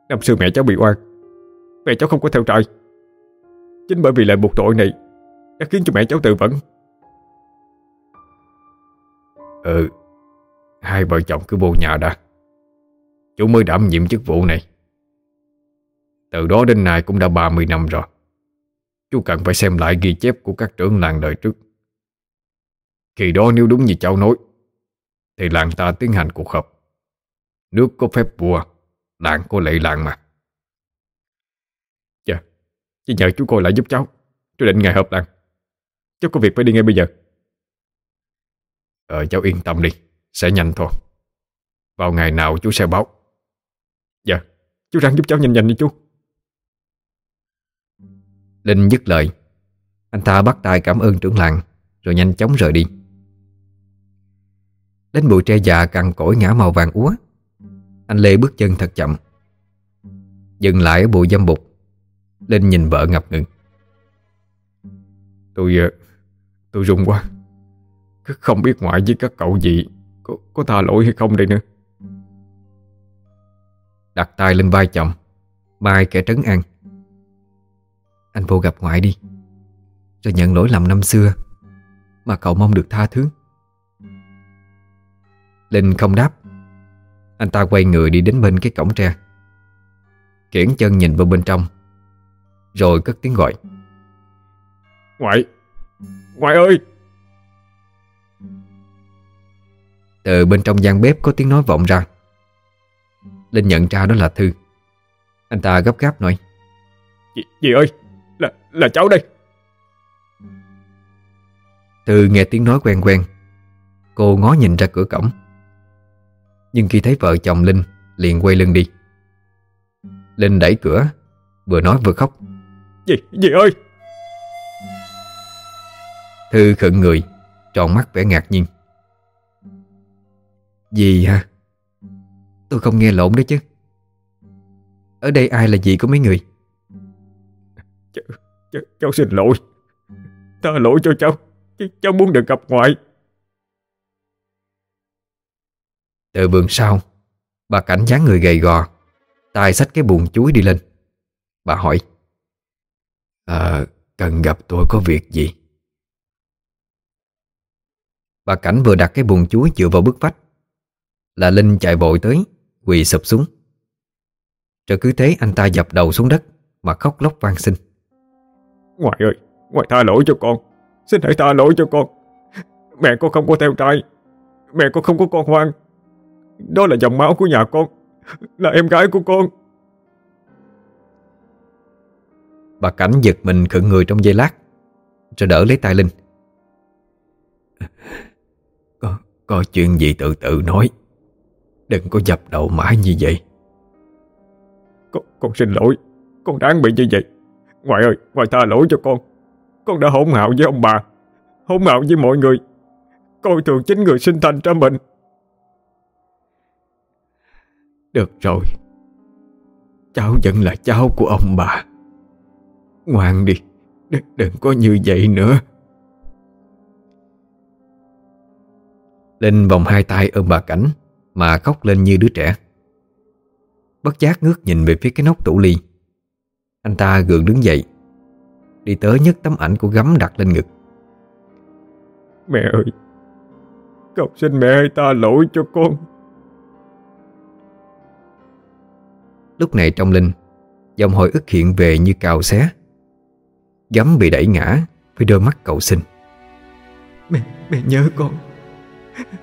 Năm xưa mẹ cháu bị oan. Mẹ cháu không có theo trại Chính bởi vì lời buộc tội này, Đã khiến cho mẹ cháu tự vẫn. Ừ Hai vợ chồng cứ vô nhà đã. Chú mới đảm nhiệm chức vụ này. Từ đó đến nay cũng đã 30 năm rồi. Chú cần phải xem lại ghi chép của các trưởng làng đời trước. Khi đó nếu đúng như cháu nói, Thì làng ta tiến hành cuộc họp. Nước có phép vua, Làng có lệ làng mà. Chỉ nhờ chú coi lại giúp cháu. Chú định ngày hợp lần Cháu có việc phải đi ngay bây giờ. Ờ cháu yên tâm đi. Sẽ nhanh thôi. Vào ngày nào chú sẽ báo. Dạ Chú ráng giúp cháu nhanh nhanh đi chú. Linh dứt lời. Anh ta bắt tay cảm ơn trưởng làng, Rồi nhanh chóng rời đi. Đến bụi tre già cằn cỗi ngã màu vàng úa, Anh Lê bước chân thật chậm, Dừng lại ở bụi dâm bụt. Linh nhìn vợ ngập ngừng. Tôi ờ, Tôi run quá. Cứ Không biết ngoại với các cậu gì Có, có tha lỗi hay không đây nữa. Đặt tay lên vai chồng Mai kẻ trấn an. Anh vô gặp ngoại đi Rồi nhận lỗi lầm năm xưa Mà cậu mong được tha thứ. Linh không đáp. Anh ta quay người đi đến bên cái cổng tre. Kiển chân nhìn vào bên trong. Rồi cất tiếng gọi. Ngoại Ngoại ơi! Từ bên trong gian bếp có tiếng nói vọng ra. Linh nhận ra đó là Thư. Anh ta gấp gáp nói. Dì, dì ơi Là là cháu đây. Thư nghe tiếng nói quen quen. Cô ngó nhìn ra cửa cổng. Nhưng khi thấy vợ chồng Linh Liền quay lưng đi. Linh đẩy cửa Vừa nói vừa khóc Dì, dì ơi? Thư khựng người Tròn mắt vẻ ngạc nhiên. Gì hả? Tôi không nghe lộn đấy chứ. Ở đây ai là gì của mấy người? Ch ch Cháu xin lỗi. Tha lỗi cho cháu. Ch Cháu muốn được gặp ngoại. Từ vườn sau Bà cảnh dáng người gầy gò tay xách cái buồn chuối đi lên. Bà hỏi à, Cần gặp tôi có việc gì? Bà cảnh vừa đặt cái buồn chuối dựa vào bức vách. Là Linh chạy vội tới Quỳ sụp xuống. Rồi cứ thế anh ta dập đầu xuống đất Mà khóc lóc van xin. Ngoại ơi Ngoại tha lỗi cho con. Xin hãy tha lỗi cho con. Mẹ con không có theo trai. Mẹ con không có con hoang. Đó là dòng máu của nhà con. Là em gái của con. Bà Cảnh giật mình khựng người trong giây lát. Rồi đỡ lấy tay Linh. Có, có chuyện gì tự tự nói. Đừng có dập đầu mãi như vậy. Con, con xin lỗi. Con đáng bị như vậy. Ngoại ơi, ngoại tha lỗi cho con. Con đã hỗn hạo với ông bà. Hỗn hạo với mọi người. Coi thường chính người sinh thành cho mình. Được rồi. Cháu vẫn là cháu của ông bà Ngoan đi Đừng, đừng có như vậy nữa. Linh vòng hai tay ôm bà Cảnh Mà khóc lên như đứa trẻ. Bất giác ngước nhìn về phía cái nóc tủ ly. Anh ta gượng đứng dậy Đi tới nhấc tấm ảnh của gấm đặt lên ngực. Mẹ ơi Cầu xin mẹ hãy tha lỗi cho con. Lúc này trong Linh Dòng hồi ức hiện về như cào xé Gấm bị đẩy ngã Với đôi mắt cậu xin. Mẹ, mẹ nhớ con.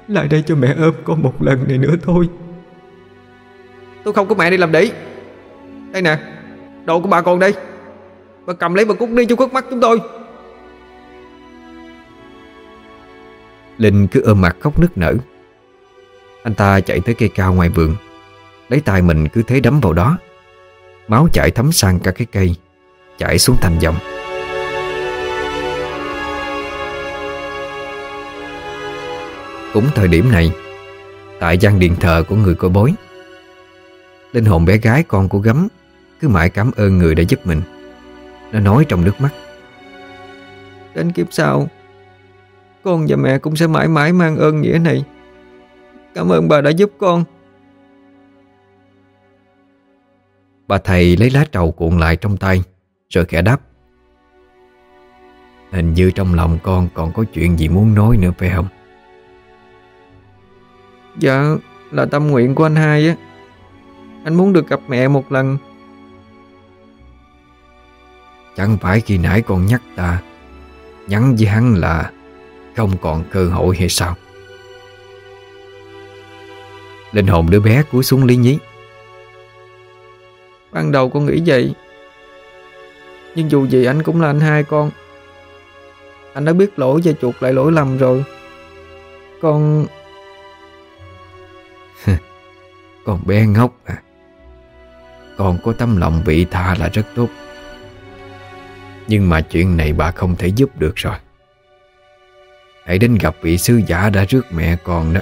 Lại đây cho mẹ ôm con một lần này nữa thôi. Tôi không có mẹ đi làm đĩ Đây nè Đồ của bà còn đây. Bà cầm lấy bà cút đi cho khuất mắt chúng tôi. Linh cứ ôm mặt khóc nức nở. Anh ta chạy tới cây cao ngoài vườn. Lấy tay mình cứ thế đấm vào đó. Máu chảy thấm sang cả cái cây Chảy xuống thành dòng Cũng thời điểm này. Tại gian điện thờ của người cô bối Linh hồn bé gái con của gấm Cứ mãi cảm ơn người đã giúp mình. Nó nói trong nước mắt. Đến kiếp sau, Con và mẹ cũng sẽ mãi mãi mang ơn nghĩa này. Cảm ơn bà đã giúp con. Bà thầy lấy lá trầu cuộn lại trong tay, Rồi khẽ đáp. Hình như trong lòng con còn có chuyện gì muốn nói nữa phải không? Dạ là tâm nguyện của anh hai á. Anh muốn được gặp mẹ một lần. Chẳng phải khi nãy con nhắc ta Nhắn với hắn là Không còn cơ hội hay sao? Linh hồn đứa bé cúi xuống lý nhí. Ban đầu con nghĩ vậy. Nhưng dù gì anh cũng là anh hai con. Anh đã biết lỗi và chuộc lại lỗi lầm rồi. Con Con bé ngốc à. Con có tấm lòng vị tha là rất tốt. Nhưng mà chuyện này bà không thể giúp được rồi. Hãy đến gặp vị sư giả đã rước mẹ con đó.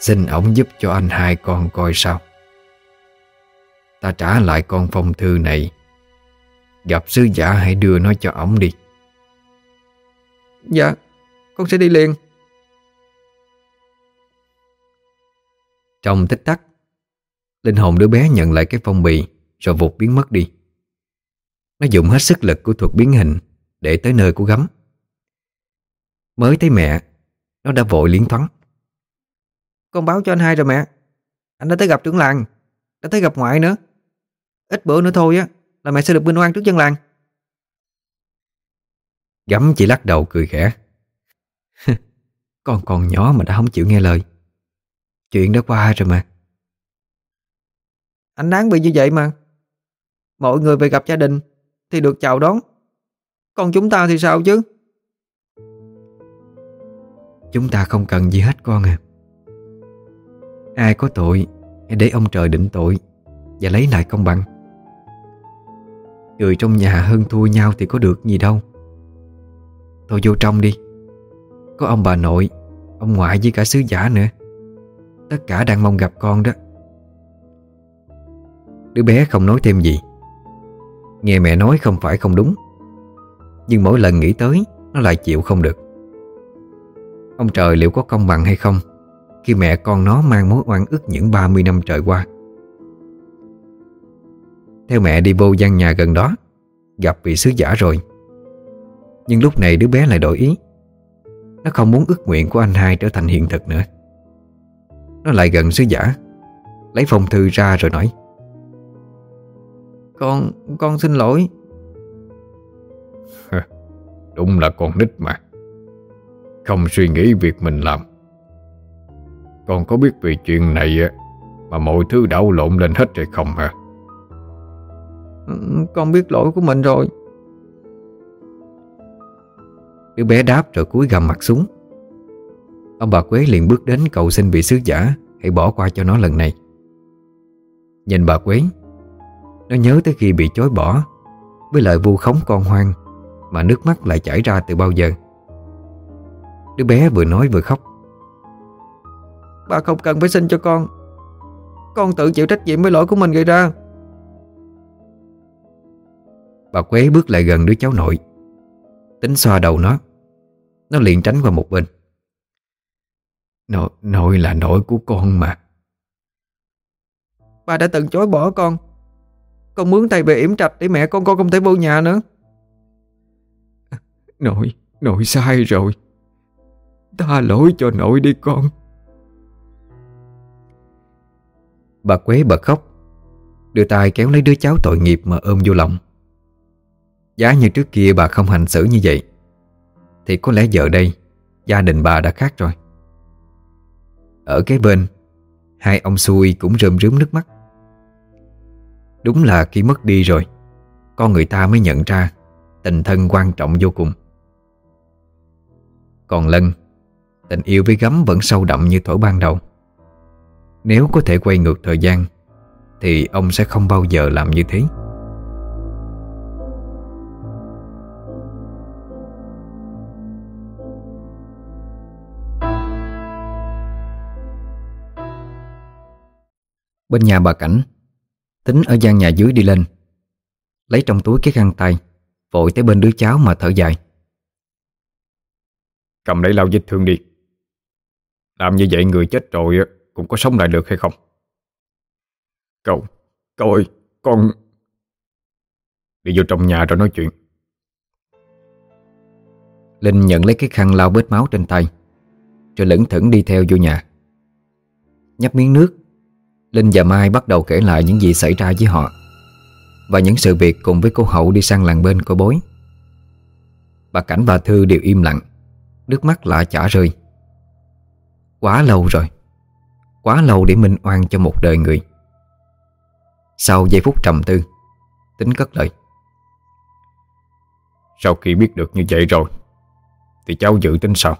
Xin ổng giúp cho anh hai con coi sao. Ta trả lại con phong thư này. Gặp sư giả hãy đưa nó cho ổng đi. Dạ Con sẽ đi liền. Trong tích tắc, Linh hồn đứa bé nhận lại cái phong bì Rồi vụt biến mất đi. Nó dùng hết sức lực của thuật biến hình Để tới nơi của gấm. Mới thấy mẹ, Nó đã vội liến thoáng. Con báo cho anh hai rồi mẹ. Anh đã tới gặp trưởng làng, Đã tới gặp ngoại nữa. Ít bữa nữa thôi á, Là mẹ sẽ được minh oan trước dân làng. Gấm chỉ lắc đầu cười khẽ. Con còn nhỏ mà đã không chịu nghe lời. Chuyện đã qua rồi mà. Anh đáng bị như vậy mà. Mọi người về gặp gia đình Thì được chào đón. Còn chúng ta thì sao chứ? Chúng ta không cần gì hết con à. Ai có tội Hãy để ông trời định tội Và lấy lại công bằng. Người trong nhà hơn thua nhau Thì có được gì đâu. Thôi vô trong đi. Có ông bà nội Ông ngoại với cả sứ giả nữa Tất cả đang mong gặp con đó. Đứa bé không nói thêm gì. Nghe mẹ nói không phải không đúng. Nhưng mỗi lần nghĩ tới, Nó lại chịu không được. Ông trời liệu có công bằng hay không Khi mẹ con nó mang mối oan ức những 30 năm trời qua? Theo mẹ đi vô gian nhà gần đó, Gặp vị sứ giả rồi. Nhưng lúc này đứa bé lại đổi ý. Nó không muốn ước nguyện của anh hai trở thành hiện thực nữa. Nó lại gần sứ giả. Lấy phong thư ra rồi nói. Con, con xin lỗi. Đúng là con nít mà. Không suy nghĩ việc mình làm. Con có biết về chuyện này Mà mọi thứ đảo lộn lên hết rồi không hả? Ừ, Con biết lỗi của mình rồi. Đứa bé đáp rồi cúi gầm mặt xuống Ông bà Quế liền bước đến cầu xin vị sứ giả Hãy bỏ qua cho nó lần này. Nhìn bà Quế, Nó nhớ tới khi bị chối bỏ Với lời vu khống con hoang Mà nước mắt lại chảy ra từ bao giờ. Đứa bé vừa nói vừa khóc. Bà không cần phải xin cho con. Con tự chịu trách nhiệm với lỗi của mình gây ra. Bà Quế bước lại gần đứa cháu nội. Tính xoa đầu nó Nó liền tránh qua một bên. Nội, nội là nội của con mà. Bà đã từng chối bỏ con. Con mướn thầy về yểm trạch Để mẹ con con không thể vô nhà nữa. Nội, nội sai rồi. Tha lỗi cho nội đi con. Bà Quế bật khóc. Đưa tay kéo lấy đứa cháu tội nghiệp mà ôm vô lòng. Giá như trước kia bà không hành xử như vậy Thì có lẽ giờ đây Gia đình bà đã khác rồi ở cái bên, Hai ông xui cũng rơm rướm nước mắt. Đúng là khi mất đi rồi, Con người ta mới nhận ra Tình thân quan trọng vô cùng. Còn Lân, Tình yêu với gấm vẫn sâu đậm như thổi ban đầu. Nếu có thể quay ngược thời gian, Thì ông sẽ không bao giờ làm như thế. Bên nhà bà Cảnh. Tính ở gian nhà dưới đi lên. Lấy trong túi cái khăn tay Vội tới bên đứa cháu mà thở dài. Cầm lấy lau vết thương đi. Làm như vậy người chết rồi Cũng có sống lại được hay không? Cậu Cậu ơi con Đi vô trong nhà rồi nói chuyện. Linh nhận lấy cái khăn lau vết máu trên tay Rồi lững thững đi theo vô nhà. Nhấp miếng nước Linh và Mai bắt đầu kể lại những gì xảy ra với họ Và những sự việc cùng với cô Hậu đi sang làng bên cô bối. Bà Cảnh và Thư đều im lặng, Nước mắt lạ chả rơi. Quá lâu rồi, Quá lâu để minh oan cho một đời người. Sau giây phút trầm tư, Tính cất lời. Sau khi biết được như vậy rồi, Thì cháu dự tính sao?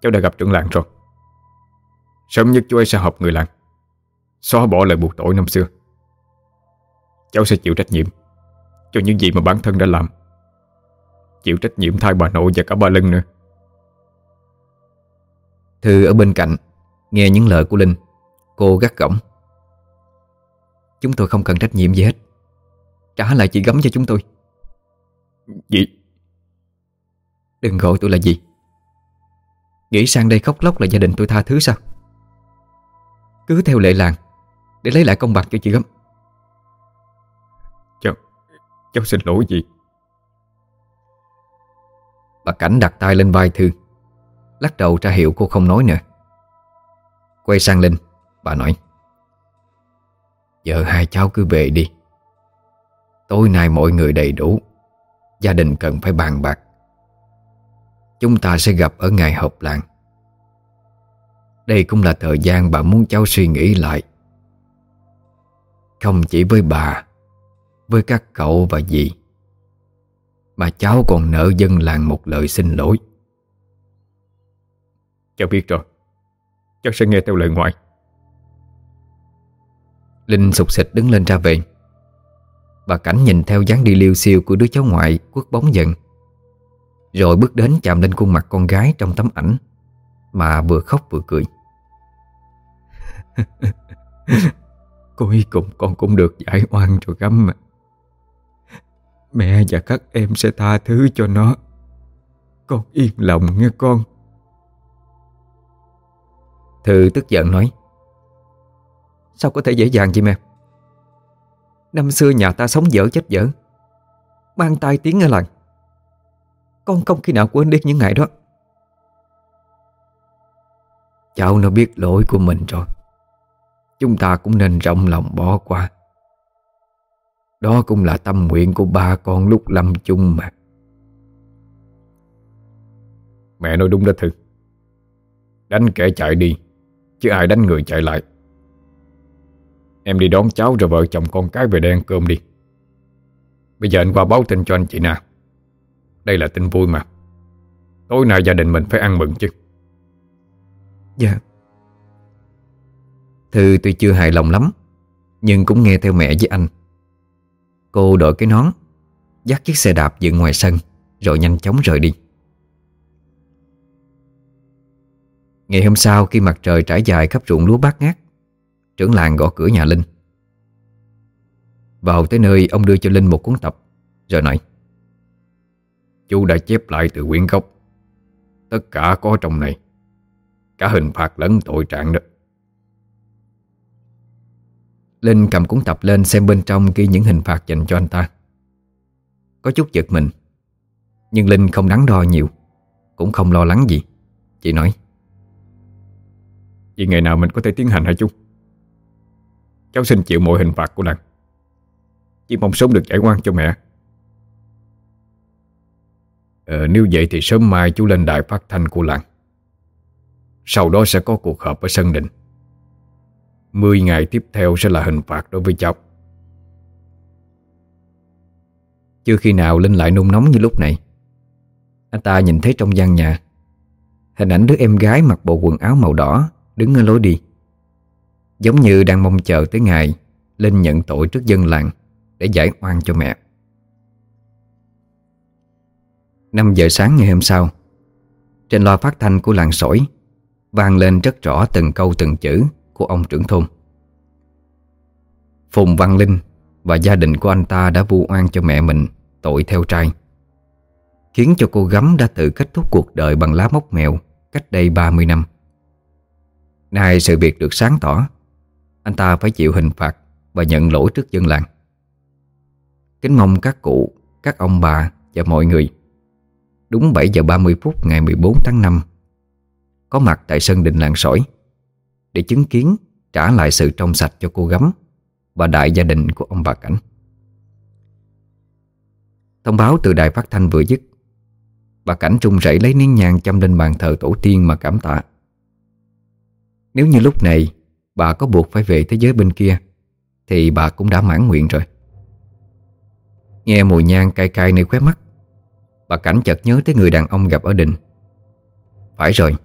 Cháu đã gặp trưởng làng rồi. Sớm nhất chú ấy sẽ họp người làng Xóa bỏ lời buộc tội năm xưa. Cháu sẽ chịu trách nhiệm Cho những gì mà bản thân đã làm. Chịu trách nhiệm thay bà nội và cả ba Lân nữa. Thư ở bên cạnh Nghe những lời của Linh Cô gắt gỏng. Chúng tôi không cần trách nhiệm gì hết. Trả lại chị gấm cho chúng tôi. Gì? Đừng gọi tôi là gì. Nghĩ sang đây khóc lóc là gia đình tôi tha thứ sao Cứ theo lệ làng Để lấy lại công bằng cho chị gấm. Cháu Cháu xin lỗi gì Bà Cảnh đặt tay lên vai Thư Lắc đầu ra hiệu cô không nói nữa. Quay sang Linh Bà nói Giờ hai cháu cứ về đi. Tối nay mọi người đầy đủ Gia đình cần phải bàn bạc. Chúng ta sẽ gặp ở ngày họp làng Đây cũng là thời gian bà muốn cháu suy nghĩ lại. Không chỉ với bà Với các cậu và dì Mà cháu còn nợ dân làng một lời xin lỗi. Cháu biết rồi. Cháu sẽ nghe theo lời ngoại. Linh sụt sịch đứng lên ra về. Bà Cảnh nhìn theo dáng đi liêu xiêu của đứa cháu ngoại quất bóng dần. Rồi bước đến chạm lên khuôn mặt con gái trong tấm ảnh Mà vừa khóc vừa cười. Cuối cùng con cũng được giải oan rồi gắm mà. Mẹ và các em sẽ tha thứ cho nó. Con yên lòng nghe con. Thư tức giận nói, Sao có thể dễ dàng vậy mẹ? Năm xưa nhà ta sống dở chết dở, Mang tai tiếng ở làng Con không khi nào quên đi những ngày đó. Cháu nó biết lỗi của mình rồi. Chúng ta cũng nên rộng lòng bỏ qua. Đó cũng là tâm nguyện của ba con lúc lâm chung mà. Mẹ nói đúng đó Thư. Đánh kẻ chạy đi Chứ ai đánh người chạy lại. Em đi đón cháu rồi vợ chồng con cái về đây ăn cơm đi. Bây giờ anh qua báo tin cho anh chị nè. Đây là tin vui mà. Tối nay gia đình mình phải ăn mừng chứ. Dạ Thư tuy chưa hài lòng lắm, Nhưng cũng nghe theo mẹ với anh. Cô đội cái nón, Dắt chiếc xe đạp dựng ngoài sân, Rồi nhanh chóng rời đi. Ngày hôm sau khi mặt trời trải dài khắp ruộng lúa bát ngát, Trưởng làng gõ cửa nhà Linh. Vào tới nơi, ông đưa cho Linh một cuốn tập, Rồi nói, Chú đã chép lại từ quyển gốc. Tất cả có trong này. Cả hình phạt lẫn tội trạng đó. Linh cầm cuốn tập lên xem bên trong ghi những hình phạt dành cho anh ta. Có chút giật mình Nhưng Linh không đắn đo nhiều Cũng không lo lắng gì. Chị nói Vì ngày nào mình có thể tiến hành hả chú? Cháu xin chịu mọi hình phạt của nàng. Chỉ mong sớm được giải quan cho mẹ. Ờ, Nếu vậy thì sớm mai chú lên đài phát thanh của làng. Sau đó sẽ có cuộc họp ở sân đình. 10 ngày tiếp theo sẽ là hình phạt đối với cháu. Chưa khi nào Linh lại nung nóng như lúc này. Anh ta nhìn thấy trong gian nhà, Hình ảnh đứa em gái mặc bộ quần áo màu đỏ Đứng ở lối đi. Giống như đang mong chờ tới ngày Linh nhận tội trước dân làng Để giải oan cho mẹ. 5 giờ sáng ngày hôm sau, Trên loa phát thanh của làng sỏi, vang lên rất rõ từng câu từng chữ. Của ông trưởng thôn. Phùng Văn Linh Và gia đình của anh ta đã vu oan cho mẹ mình Tội theo trai, Khiến cho cô gấm đã tự kết thúc cuộc đời Bằng lá mốc mèo Cách đây 30 năm. Nay sự việc được sáng tỏ, Anh ta phải chịu hình phạt Và nhận lỗi trước dân làng. Kính mong các cụ, Các ông bà và mọi người, Đúng 7 giờ 30 phút ngày 14 tháng 5 Có mặt tại sân đình làng sỏi. Để chứng kiến, trả lại sự trong sạch cho cô gấm Và đại gia đình của ông bà Cảnh. Thông báo từ đài phát thanh vừa dứt, Bà Cảnh trung rẩy lấy nén nhang châm lên bàn thờ tổ tiên mà cảm tạ. Nếu như lúc này bà có buộc phải về thế giới bên kia, Thì bà cũng đã mãn nguyện rồi. Nghe mùi nhang cay cay nơi khóe mắt, Bà Cảnh chợt nhớ tới người đàn ông gặp ở đình. Phải rồi,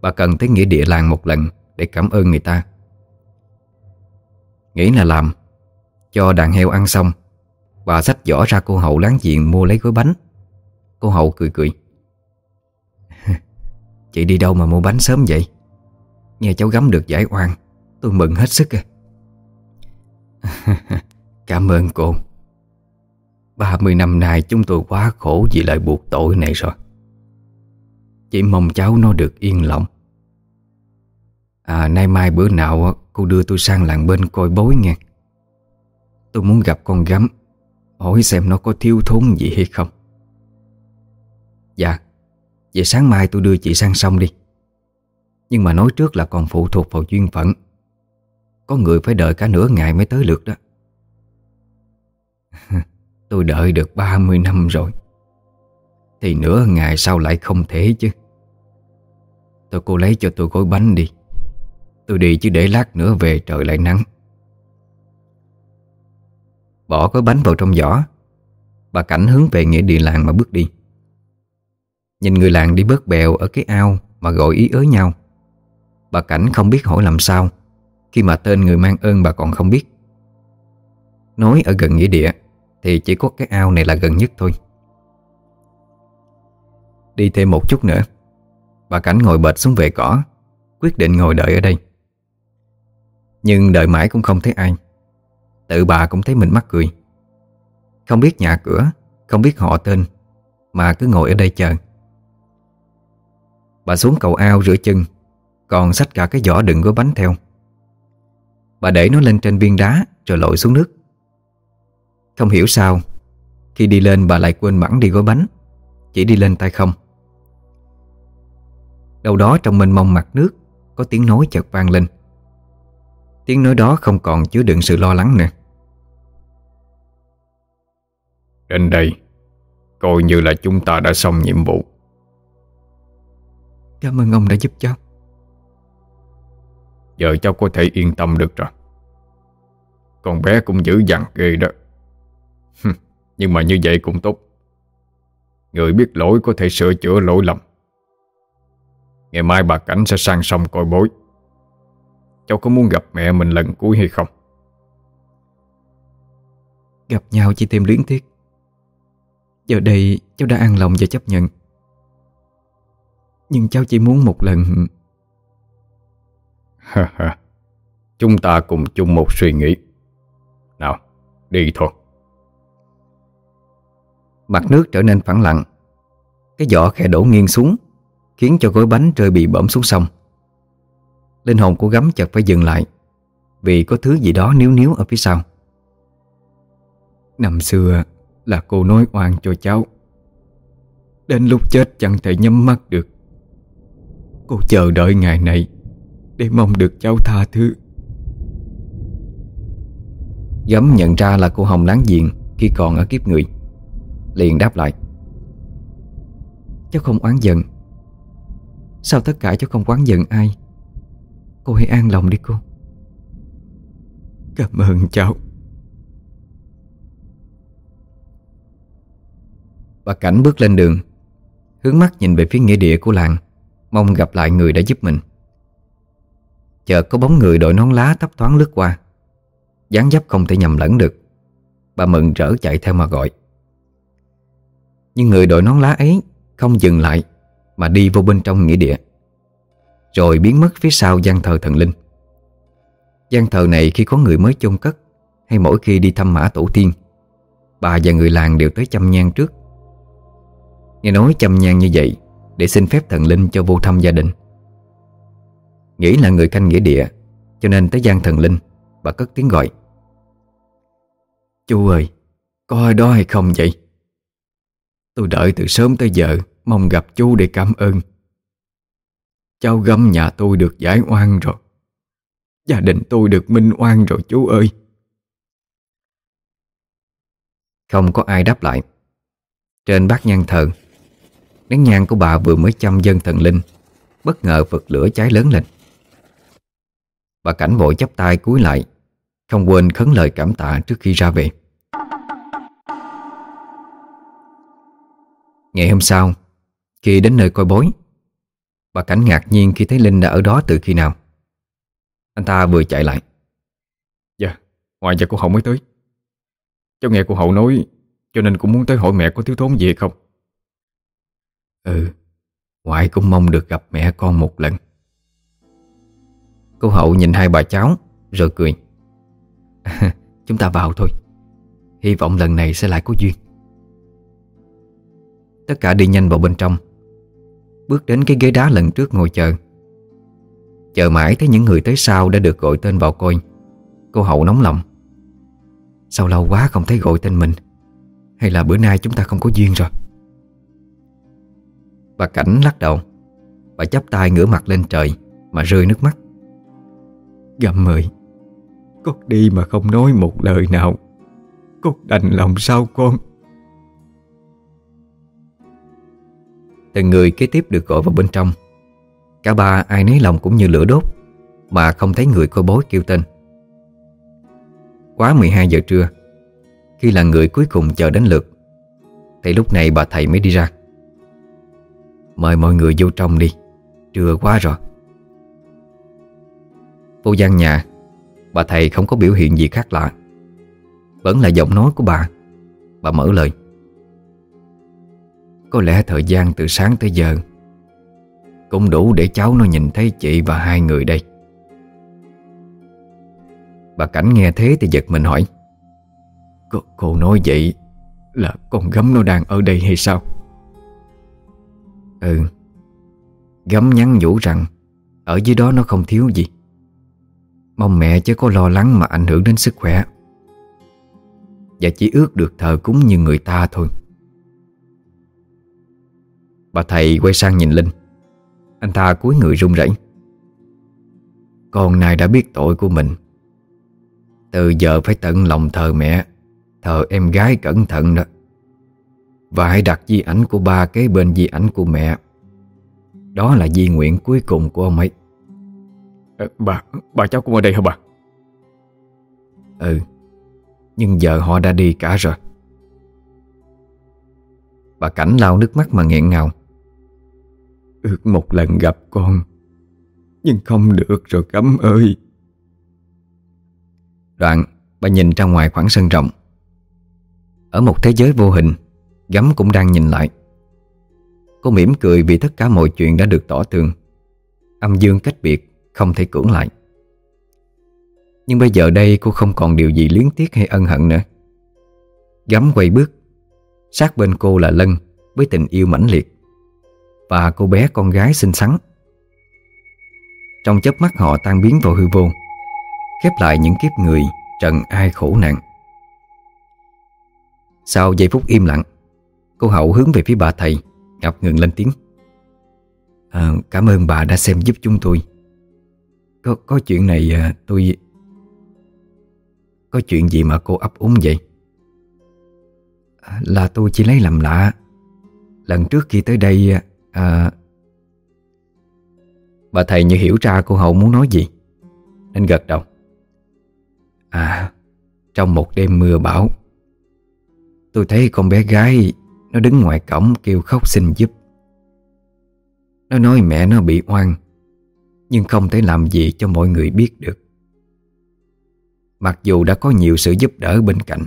Bà cần tới nghĩa địa làng một lần để cảm ơn người ta. Nghĩ là làm, Cho đàn heo ăn xong, Bà xách giỏ ra cô hậu láng giềng mua lấy gói bánh. Cô hậu cười cười. Chị đi đâu mà mua bánh sớm vậy? Nghe cháu gắm được giải oan, Tôi mừng hết sức à. Cảm ơn cô. 30 năm nay chúng tôi quá khổ vì lời buộc tội này rồi. Chỉ mong cháu nó được yên lòng. À nay mai bữa nào cô đưa tôi sang làng bên coi bối nghe. Tôi muốn gặp con gắm Hỏi xem nó có thiếu thốn gì hay không. Dạ Vậy sáng mai tôi đưa chị sang sông đi. Nhưng mà nói trước là còn phụ thuộc vào duyên phận. Có người phải đợi cả nửa ngày mới tới lượt đó. Tôi đợi được 30 năm rồi. Thì nửa ngày sau lại không thể chứ. Tôi cô lấy cho tôi gói bánh đi. Tôi đi chứ để lát nữa về trời lại nắng. Bỏ gói bánh vào trong giỏ. Bà Cảnh hướng về nghĩa địa làng mà bước đi. Nhìn người làng đi bớt bèo ở cái ao Mà gọi ý ới nhau. Bà Cảnh không biết hỏi làm sao. Khi mà tên người mang ơn bà còn không biết. Nói ở gần nghĩa địa Thì chỉ có cái ao này là gần nhất thôi. Đi thêm một chút nữa, Bà Cảnh ngồi bệt xuống vệ cỏ, Quyết định ngồi đợi ở đây. Nhưng đợi mãi cũng không thấy ai. Tự bà cũng thấy mình mắc cười. Không biết nhà cửa, Không biết họ tên, Mà cứ ngồi ở đây chờ. Bà xuống cầu ao rửa chân, Còn xách cả cái giỏ đựng gói bánh theo. Bà để nó lên trên viên đá Rồi lội xuống nước. Không hiểu sao, Khi đi lên bà lại quên mẳng đi gói bánh, Chỉ đi lên tay không. Đâu đó trong mênh mông mặt nước, Có tiếng nói chợt vang lên. Tiếng nói đó không còn chứa đựng sự lo lắng nữa. Đến đây Coi như là chúng ta đã xong nhiệm vụ. Cảm ơn ông đã giúp cháu. Giờ cháu có thể yên tâm được rồi. Con bé cũng dữ dằn ghê đó. Nhưng mà như vậy cũng tốt. Người biết lỗi có thể sửa chữa lỗi lầm. Ngày mai bà Cảnh sẽ sang sông coi bối Cháu có muốn gặp mẹ mình lần cuối hay không? Gặp nhau chỉ thêm luyến tiếc. Giờ đây cháu đã an lòng và chấp nhận. Nhưng cháu chỉ muốn một lần. Ha ha. Chúng ta cùng chung một suy nghĩ. Nào, đi thôi. Mặt nước trở nên phẳng lặng. Cái giỏ khẽ đổ nghiêng xuống Khiến cho gói bánh rơi bị bõm xuống sông Linh hồn của gấm chợt phải dừng lại. Vì có thứ gì đó níu níu ở phía sau. Năm xưa là cô nói oan cho cháu. Đến lúc chết chẳng thể nhắm mắt được. Cô chờ đợi ngày này Để mong được cháu tha thứ. Gấm nhận ra là cô Hồng láng giềng Khi còn ở kiếp người. Liền đáp lại. Cháu không oán giận. Sao tất cả cháu không oán giận ai? Cô hãy an lòng đi cô. Cảm ơn cháu. Bà Cảnh bước lên đường Hướng mắt nhìn về phía nghĩa địa của làng Mong gặp lại người đã giúp mình. Chợt có bóng người đội nón lá thấp thoáng lướt qua dáng dấp không thể nhầm lẫn được. Bà mừng rỡ chạy theo mà gọi. Nhưng người đội nón lá ấy Không dừng lại Mà đi vô bên trong nghĩa địa rồi biến mất phía sau gian thờ thần linh. Gian thờ này khi có người mới chôn cất, Hay mỗi khi đi thăm mã tổ tiên, Bà và người làng đều tới chăm nhang trước. Nghe nói chăm nhang như vậy Để xin phép thần linh cho vô thăm gia đình. Nghĩ là người canh nghĩa địa, Cho nên tới gian thần linh, Bà cất tiếng gọi. Chú ơi coi đó hay không vậy? Tôi đợi từ sớm tới giờ, Mong gặp chú để cảm ơn. Cháu gấm nhà tôi được giải oan rồi. Gia đình tôi được minh oan rồi, chú ơi. Không có ai đáp lại. Trên bát nhang thờ, Nén nhang của bà vừa mới chăm dân thần linh, Bất ngờ vật lửa cháy lớn lên. Bà Cảnh vội chắp tay cúi lại, Không quên khấn lời cảm tạ trước khi ra về. Ngày hôm sau, Khi đến nơi coi bối Bà Cảnh ngạc nhiên khi thấy Linh đã ở đó từ khi nào. Anh ta vừa chạy lại. Dạ, ngoài giờ cô Hậu mới tới. Cháu nghe cô Hậu nói Cho nên cũng muốn tới hỏi mẹ có thiếu thốn gì hay không? Ừ Ngoại cũng mong được gặp mẹ con một lần. Cô Hậu nhìn hai bà cháu Rồi cười. Chúng ta vào thôi. Hy vọng lần này sẽ lại có duyên. Tất cả đi nhanh vào bên trong Bước đến cái ghế đá lần trước ngồi chờ. Chờ mãi thấy những người tới sau đã được gọi tên vào coi. Cô Hậu nóng lòng. Sao lâu quá không thấy gọi tên mình? Hay là bữa nay chúng ta không có duyên rồi? Bà Cảnh lắc đầu. Bà chắp tay ngửa mặt lên trời Mà rơi nước mắt. Gầm mời. Cốt đi mà không nói một lời nào. Cốt đành lòng sao con? Từng người kế tiếp được gọi vào bên trong. Cả ba ai nấy lòng cũng như lửa đốt, Mà không thấy người coi bối kêu tên. Quá 12 giờ trưa, Khi là người cuối cùng chờ đến lượt, Thì lúc này bà thầy mới đi ra. Mời mọi người vô trong đi, Trưa quá rồi. Vô gian nhà, Bà thầy không có biểu hiện gì khác lạ. Vẫn là giọng nói của bà Bà mở lời. Có lẽ thời gian từ sáng tới giờ Cũng đủ để cháu nó nhìn thấy chị và hai người đây. Bà Cảnh nghe thế thì giật mình hỏi Cô, cô nói vậy là con gấm nó đang ở đây hay sao? Ừ Gấm nhắn nhủ rằng Ở dưới đó nó không thiếu gì. Mong mẹ chứ có lo lắng mà ảnh hưởng đến sức khỏe. Và chỉ ước được thờ cúng như người ta thôi. Bà thầy quay sang nhìn Linh. Anh ta cúi người run rẩy. Con này đã biết tội của mình. Từ giờ phải tận lòng thờ mẹ Thờ em gái cẩn thận đó. Và hãy đặt di ảnh của ba kế bên di ảnh của mẹ. Đó là di nguyện cuối cùng của ông ấy. Ờ, Bà, bà cháu cũng ở đây hả bà? Ừ Nhưng giờ họ đã đi cả rồi. Bà Cảnh lau nước mắt mà nghẹn ngào Ước một lần gặp con. Nhưng không được rồi, cấm ơi. Đoạn, bà nhìn ra ngoài khoảng sân rộng. Ở một thế giới vô hình Gắm cũng đang nhìn lại. Cô mỉm cười vì tất cả mọi chuyện đã được tỏ tường. Âm dương cách biệt, Không thể cưỡng lại. Nhưng bây giờ đây cô không còn điều gì luyến tiếc hay ân hận nữa. Gắm quay bước, Sát bên cô là Lân Với tình yêu mãnh liệt. Và cô bé con gái xinh xắn. Trong chớp mắt họ tan biến vào hư vô Khép lại những kiếp người Trần ai khổ nạn. Sau giây phút im lặng Cô Hậu hướng về phía bà thầy Ngập ngừng lên tiếng. À, Cảm ơn bà đã xem giúp chúng tôi. Có, có chuyện này à, tôi Có chuyện gì mà cô ấp úng vậy? À, Là tôi chỉ lấy làm lạ. Lần trước khi tới đây ờ, à, Bà thầy như hiểu ra cô Hậu muốn nói gì Nên gật đầu. À Trong một đêm mưa bão Tôi thấy con bé gái Nó đứng ngoài cổng kêu khóc xin giúp. Nó nói mẹ nó bị oan Nhưng không thể làm gì cho mọi người biết được. Mặc dù đã có nhiều sự giúp đỡ bên cạnh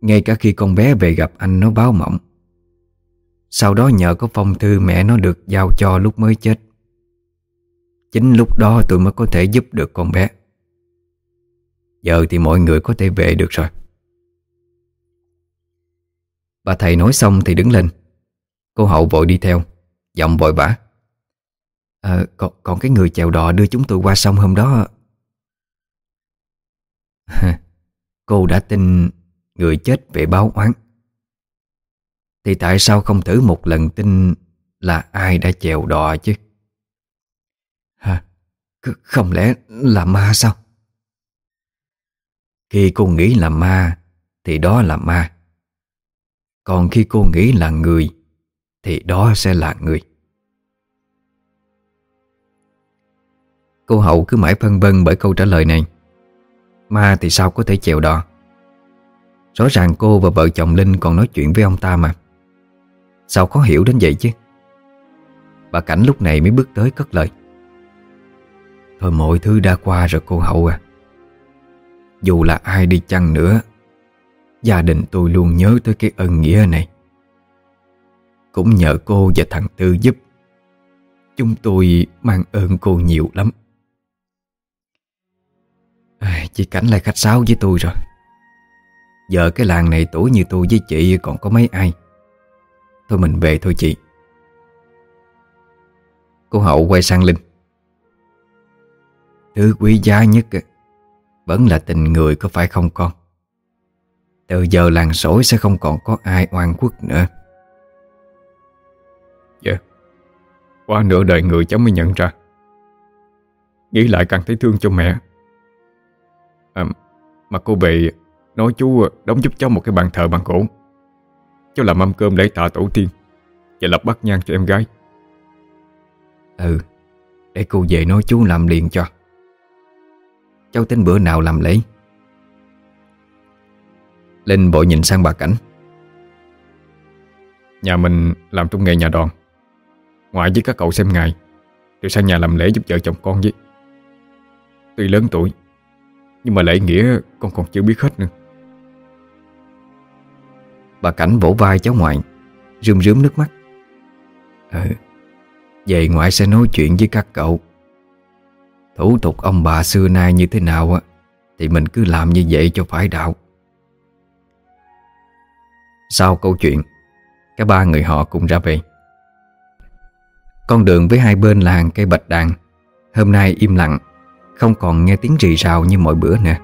Ngay cả khi con bé về gặp anh nó báo mộng sau đó nhờ có phong thư mẹ nó được giao cho lúc mới chết. Chính lúc đó tôi mới có thể giúp được con bé. Giờ thì mọi người có thể về được rồi. Bà thầy nói xong thì đứng lên. Cô hậu vội đi theo Giọng vội vã. À, còn, còn cái người chèo đò đưa chúng tôi qua sông hôm đó. Cô đã tin người chết về báo oán. Thì tại sao không thử một lần tin là ai đã chèo đò chứ? Hả? Không lẽ là ma sao? Khi cô nghĩ là ma, Thì đó là ma. Còn khi cô nghĩ là người, Thì đó sẽ là người. Cô Hậu cứ mãi phân vân bởi câu trả lời này. Ma thì sao có thể chèo đò? Rõ ràng cô và vợ chồng Linh còn nói chuyện với ông ta mà. Sao khó hiểu đến vậy chứ? Bà Cảnh lúc này mới bước tới cất lời. Thôi mọi thứ đã qua rồi cô Hậu à. Dù là ai đi chăng nữa Gia đình tôi luôn nhớ tới cái ân nghĩa này. Cũng nhờ cô và thằng Tư giúp. Chúng tôi mang ơn cô nhiều lắm. À, Chị Cảnh lại khách sáo với tôi rồi. Giờ cái làng này tuổi như tôi với chị còn có mấy ai? Thôi mình về thôi chị. Cô Hậu quay sang Linh. Thứ quý giá nhất vẫn là tình người có phải không con? Từ giờ làng sỏi sẽ không còn có ai oan khuất nữa. Dạ Qua nửa đời người cháu mới nhận ra. Nghĩ lại càng thấy thương cho mẹ. À, Mà cô bị Nói chú đóng giúp cháu một cái bàn thờ bằng gỗ. Cháu làm mâm cơm để tạ tổ tiên Và lập bát nhang cho em gái. Ừ Để cô về nói chú làm liền cho. Cháu tính bữa nào làm lễ? Linh bội nhìn sang bà Cảnh. Nhà mình làm trong nghề nhà đòn. Ngoại với các cậu xem ngày Rồi sang nhà làm lễ giúp vợ chồng con với. Tuy lớn tuổi Nhưng mà lễ nghĩa con còn chưa biết hết nữa Bà Cảnh vỗ vai cháu ngoại Rươm rướm nước mắt. Ừ Về ngoại sẽ nói chuyện với các cậu. Thủ tục ông bà xưa nay như thế nào á, Thì mình cứ làm như vậy cho phải đạo. Sau câu chuyện, Cả ba người họ cùng ra về. Con đường với hai bên là hàng cây bạch đàn, Hôm nay im lặng, Không còn nghe tiếng rì rào như mọi bữa nữa.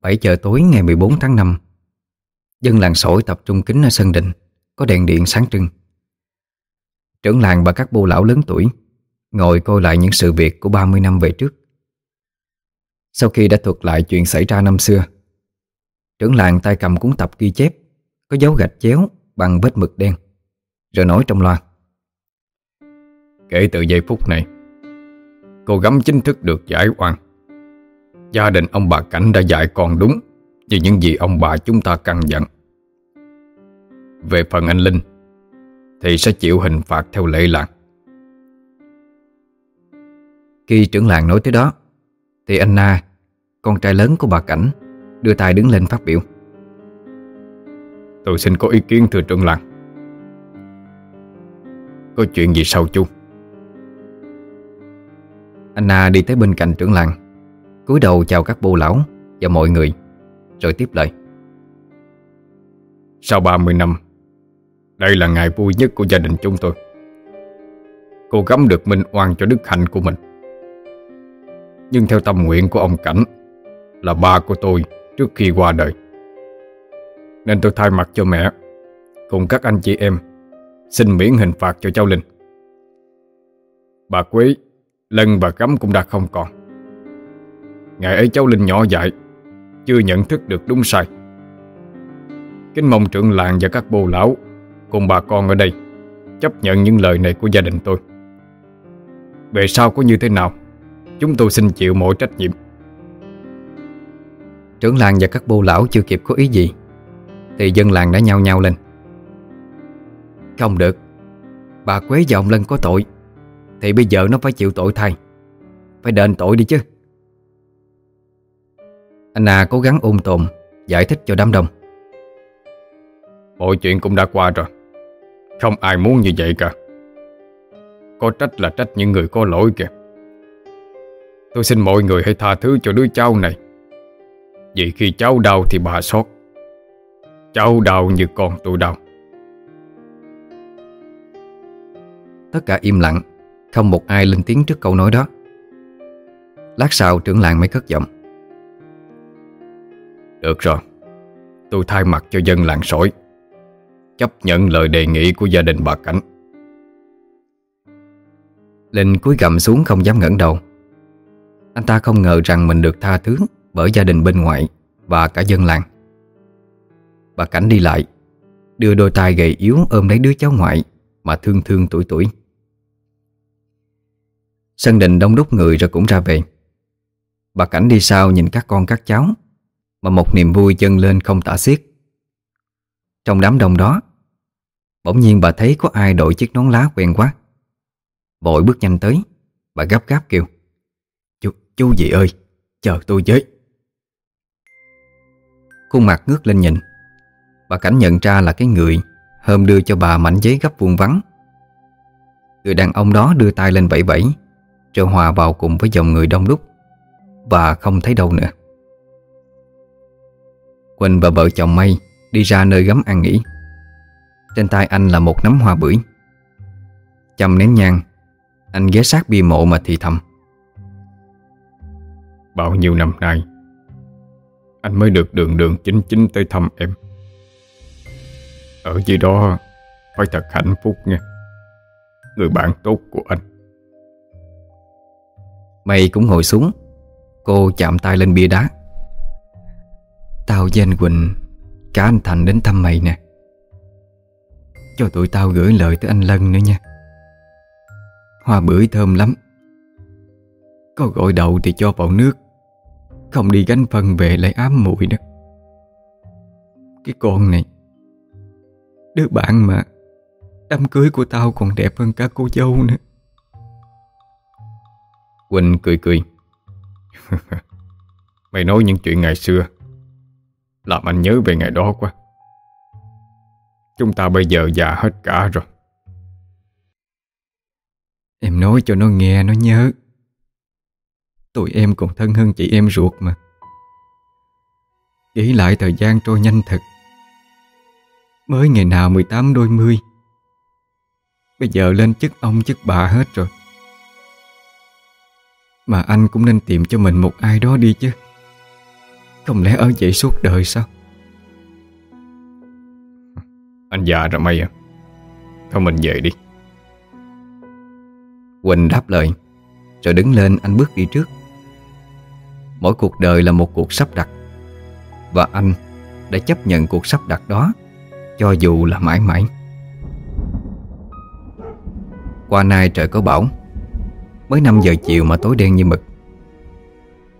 7 giờ tối ngày 14 tháng 5 Dân làng sỏi tập trung kính ở sân đình, Có đèn điện sáng trưng. Trưởng làng và các bô lão lớn tuổi Ngồi coi lại những sự việc của 30 năm về trước. Sau khi đã thuật lại chuyện xảy ra năm xưa, Trưởng làng tay cầm cuốn tập ghi chép, Có dấu gạch chéo bằng vết mực đen, Rồi nói trong loa. Kể từ giây phút này, Cô gắm chính thức được giải oan. Gia đình ông bà Cảnh đã dạy con đúng Như những gì ông bà chúng ta căn dặn. Về phần anh Linh Thì sẽ chịu hình phạt theo lệ làng Khi trưởng làng nói tới đó Thì anh Na Con trai lớn của bà Cảnh Đưa tay đứng lên phát biểu. Tôi xin có ý kiến thưa trưởng làng. Có chuyện gì sau chú? Anna đi tới bên cạnh trưởng làng cúi đầu chào các bô lão Và mọi người. Rồi tiếp lời. Sau 30 năm Đây là ngày vui nhất của gia đình chúng tôi. Cô gắm được minh oan cho đức hạnh của mình. Nhưng theo tâm nguyện của ông Cảnh Là ba của tôi trước khi qua đời. Nên tôi thay mặt cho mẹ Cùng các anh chị em Xin miễn hình phạt cho cháu Linh. Bà quý, Lân và Cấm cũng đã không còn. Ngày ấy cháu Linh nhỏ dại, Chưa nhận thức được đúng sai. Kính mong trưởng làng và các bồ lão Cùng bà con ở đây Chấp nhận những lời này của gia đình tôi. Về sau có như thế nào, Chúng tôi xin chịu mọi trách nhiệm. Trưởng làng và các bô lão chưa kịp có ý gì, Thì dân làng đã nhao nhao lên. Không được, Bà Quế và ông Lân có tội, Thì bây giờ nó phải chịu tội thay. Phải đền tội đi chứ. Anna cố gắng ôn tồn Giải thích cho đám đông. Mọi chuyện cũng đã qua rồi. Không ai muốn như vậy cả. Có trách là trách những người có lỗi kìa. Tôi xin mọi người hãy tha thứ cho đứa cháu này. Vì khi cháu đau thì bà sót Cháu đau như con tôi đau. Tất cả im lặng Không một ai lên tiếng trước câu nói đó. Lát sau trưởng làng mới cất giọng được rồi. Tôi thay mặt cho dân làng sỏi, Chấp nhận lời đề nghị của gia đình bà Cảnh. Linh cúi gầm xuống không dám ngẩng đầu. Anh ta không ngờ rằng mình được tha thứ Bởi gia đình bên ngoại Và cả dân làng. Bà Cảnh đi lại, Đưa đôi tay gầy yếu ôm lấy đứa cháu ngoại Mà thương thương tuổi tuổi. Sân đình đông đúc người rồi cũng ra về. Bà Cảnh đi sau nhìn các con, các cháu mà một niềm vui dâng lên không tả xiết. Trong đám đông đó Bỗng nhiên bà thấy có ai đội chiếc nón lá quen quá. Vội bước nhanh tới Bà gấp gáp kêu Chú, chú gì ơi Chờ tôi với. Khuôn mặt ngước lên nhìn Bà Cảnh nhận ra là cái người Hôm đưa cho bà mảnh giấy gấp vuông vắng. Người đàn ông đó đưa tay lên vẫy vẫy Rồi hòa vào cùng với dòng người đông đúc Và không thấy đâu nữa. Quỳnh và vợ chồng May Đi ra nơi gấm ăn nghỉ. Trên tay anh là một nắm hoa bưởi. Chầm nén nhang Anh ghé sát bia mộ mà thì thầm. Bao nhiêu năm nay Anh mới được đường đường chính chính tới thăm em. Ở dưới đó Phải thật hạnh phúc nha Người bạn tốt của anh. Mày cũng ngồi xuống Cô chạm tay lên bia đá Tao với anh Quỳnh, Cả anh Thành đến thăm mày nè. Cho tụi tao gửi lời tới anh Lân nữa nha. Hoa bưởi thơm lắm. Có gọi đậu thì cho vào nước, Không đi gánh phân về lại ám muội đó. Cái con này, Đứa bạn mà, Đám cưới của tao còn đẹp hơn cả cô dâu nữa. Quỳnh cười cười. Mày nói những chuyện ngày xưa làm anh nhớ về ngày đó quá. Chúng ta bây giờ già hết cả rồi. Em nói cho nó nghe, nó nhớ. Tụi em còn thân hơn chị em ruột mà. Nghĩ lại thời gian trôi nhanh thật. Mới ngày nào 18 đôi mươi. Bây giờ lên chức ông chức bà hết rồi. Mà anh cũng nên tìm cho mình một ai đó đi chứ. Không lẽ ở vậy suốt đời sao? Anh già rồi mày à. Thôi mình về đi. Quỳnh đáp lời, Rồi đứng lên anh bước đi trước. Mỗi cuộc đời là một cuộc sắp đặt, Và anh đã chấp nhận cuộc sắp đặt đó, Cho dù là mãi mãi. Qua nay trời có bão, Mới 5 giờ chiều mà tối đen như mực.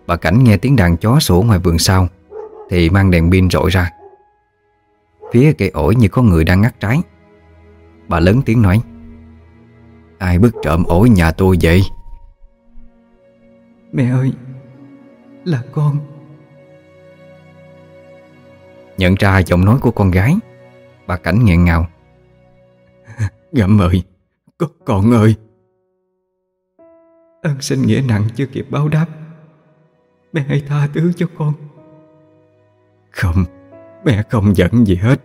Bà Cảnh nghe tiếng đàn chó sủa ngoài vườn sau Thì mang đèn pin rọi ra. Phía cây ổi như có người đang ngắt trái. Bà lớn tiếng nói Ai bức trộm ổi nhà tôi vậy? Mẹ ơi Là con. Nhận ra giọng nói của con gái Bà Cảnh nghẹn ngào. Gặm ơi Con, con ơi. Ân sinh nghĩa nặng chưa kịp báo đáp Mẹ hãy tha thứ cho con. Không Mẹ không giận gì hết.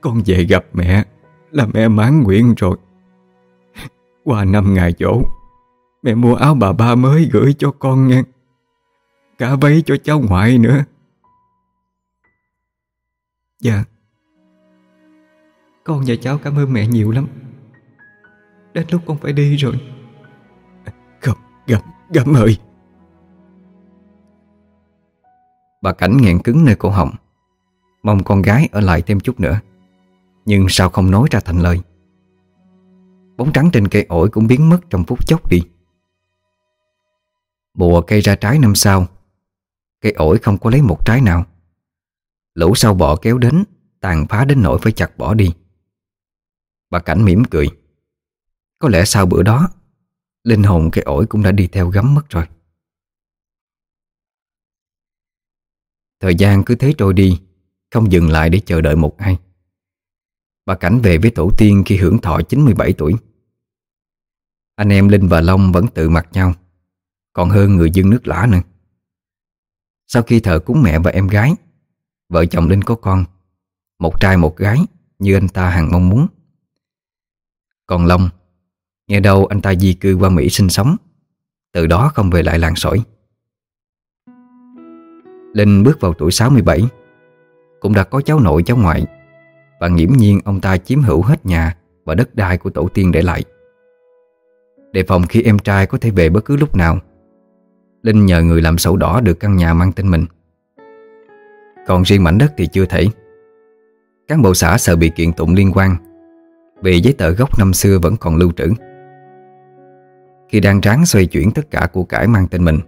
Con về gặp mẹ Là mẹ mãn nguyện rồi. Qua năm ngày dỗ Mẹ mua áo bà ba mới gửi cho con nha. Cả váy cho cháu ngoại nữa. Dạ. Con và cháu cảm ơn mẹ nhiều lắm. Đến lúc con phải đi rồi. Không, gầm, gầm ơi. Bà Cảnh nghẹn cứng nơi cổ họng. Mong con gái ở lại thêm chút nữa, Nhưng sao không nói ra thành lời? Bóng trắng trên cây ổi cũng biến mất trong phút chốc đi. Mùa cây ra trái năm sau, Cây ổi không có lấy một trái nào. Lũ sau bọ kéo đến, Tàn phá đến nỗi phải chặt bỏ đi. Bà Cảnh mỉm cười, Có lẽ sau bữa đó, Linh hồn cây ổi cũng đã đi theo gắm mất rồi. Thời gian cứ thế trôi đi, Không dừng lại để chờ đợi một ai. Bà Cảnh về với tổ tiên khi hưởng thọ 97 tuổi. Anh em Linh và Long vẫn tự mặt nhau, Còn hơn người dân nước lã nữa. Sau khi thờ cúng mẹ và em gái, Vợ chồng Linh có con, Một trai một gái Như anh ta hằng mong muốn. Còn Long, Nghe đâu anh ta di cư qua Mỹ sinh sống, Từ đó không về lại làng sỏi. Linh bước vào tuổi 67 Cũng đã có cháu nội, cháu ngoại. Và nghiễm nhiên ông ta chiếm hữu hết nhà Và đất đai của tổ tiên để lại. Đề phòng khi em trai có thể về bất cứ lúc nào. Linh nhờ người làm sổ đỏ được căn nhà mang tên mình. Còn riêng mảnh đất thì chưa thể. Cán bộ xã sợ bị kiện tụng liên quan. Vì giấy tờ gốc năm xưa vẫn còn lưu trữ. Khi đang ráng xoay chuyển tất cả của cải mang tên mình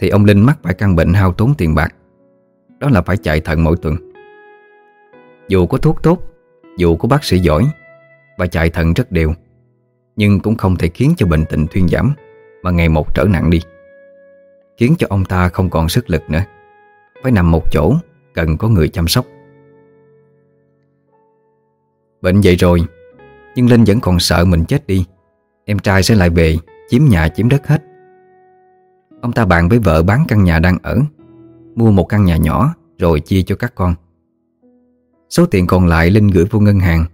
thì ông Linh mắc phải căn bệnh hao tốn tiền bạc. Đó là phải chạy thận mỗi tuần. Dù có thuốc tốt, Dù có bác sĩ giỏi Và chạy thận rất đều. Nhưng cũng không thể khiến cho bệnh tình thuyên giảm, Mà ngày một trở nặng đi. Khiến cho ông ta không còn sức lực nữa. Phải nằm một chỗ, Cần có người chăm sóc. Bệnh vậy rồi, Nhưng Linh vẫn còn sợ mình chết đi. Em trai sẽ lại về, Chiếm nhà chiếm đất hết. Ông ta bàn với vợ bán căn nhà đang ở. Mua một căn nhà nhỏ, Rồi chia cho các con. Số tiền còn lại Linh gửi vô ngân hàng,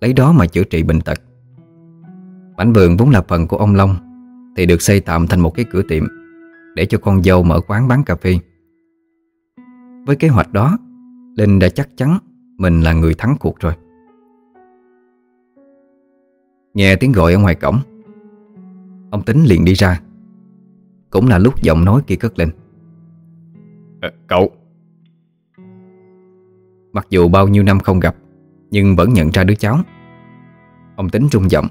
Lấy đó mà chữa trị bệnh tật. Mảnh vườn vốn là phần của ông Long, Thì được xây tạm thành một cái cửa tiệm Để cho con dâu mở quán bán cà phê. Với kế hoạch đó, Linh đã chắc chắn Mình là người thắng cuộc rồi. Nghe tiếng gọi ở ngoài cổng, Ông Tính liền đi ra cũng là lúc giọng nói kia cất lên. À, Cậu. Mặc dù bao nhiêu năm không gặp Nhưng vẫn nhận ra đứa cháu. Ông tính trung giọng.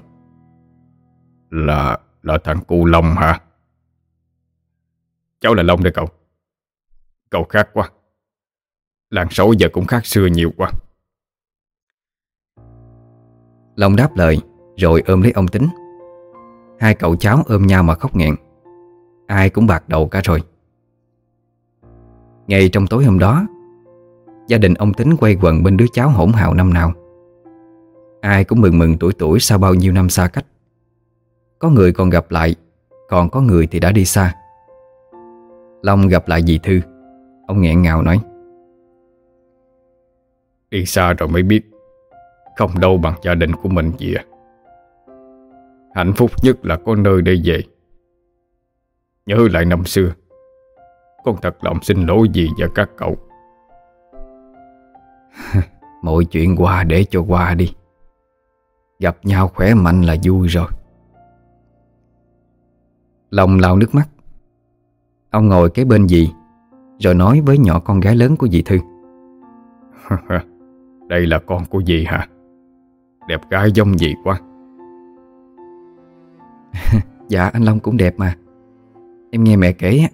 Là là thằng cu Long hả? Cháu là Long đây cậu. Cậu khác quá. Làng sổ giờ cũng khác xưa nhiều quá. Long đáp lời Rồi ôm lấy ông tính. Hai cậu cháu ôm nhau mà khóc nghẹn Ai cũng bạc đầu cả rồi. Ngay trong tối hôm đó, Gia đình ông Tính quay quần bên đứa cháu hỗn hào năm nào. Ai cũng mừng mừng tuổi tuổi sau bao nhiêu năm xa cách. Có người còn gặp lại, Còn có người thì đã đi xa. Long gặp lại dì Thư, Ông nghẹn ngào nói. Đi xa rồi mới biết, Không đâu bằng gia đình của mình gì à Hạnh phúc nhất là có nơi để về. Nhớ lại năm xưa. Con thật lòng xin lỗi gì và các cậu. Mọi chuyện qua để cho qua đi. Gặp nhau khỏe mạnh là vui rồi. Lòng lau nước mắt. Ông ngồi kế bên dì Rồi nói với nhỏ con gái lớn của dì Thư. Đây là con của dì hả? Đẹp gái giống dì quá. Dạ anh Long cũng đẹp mà Em nghe mẹ kể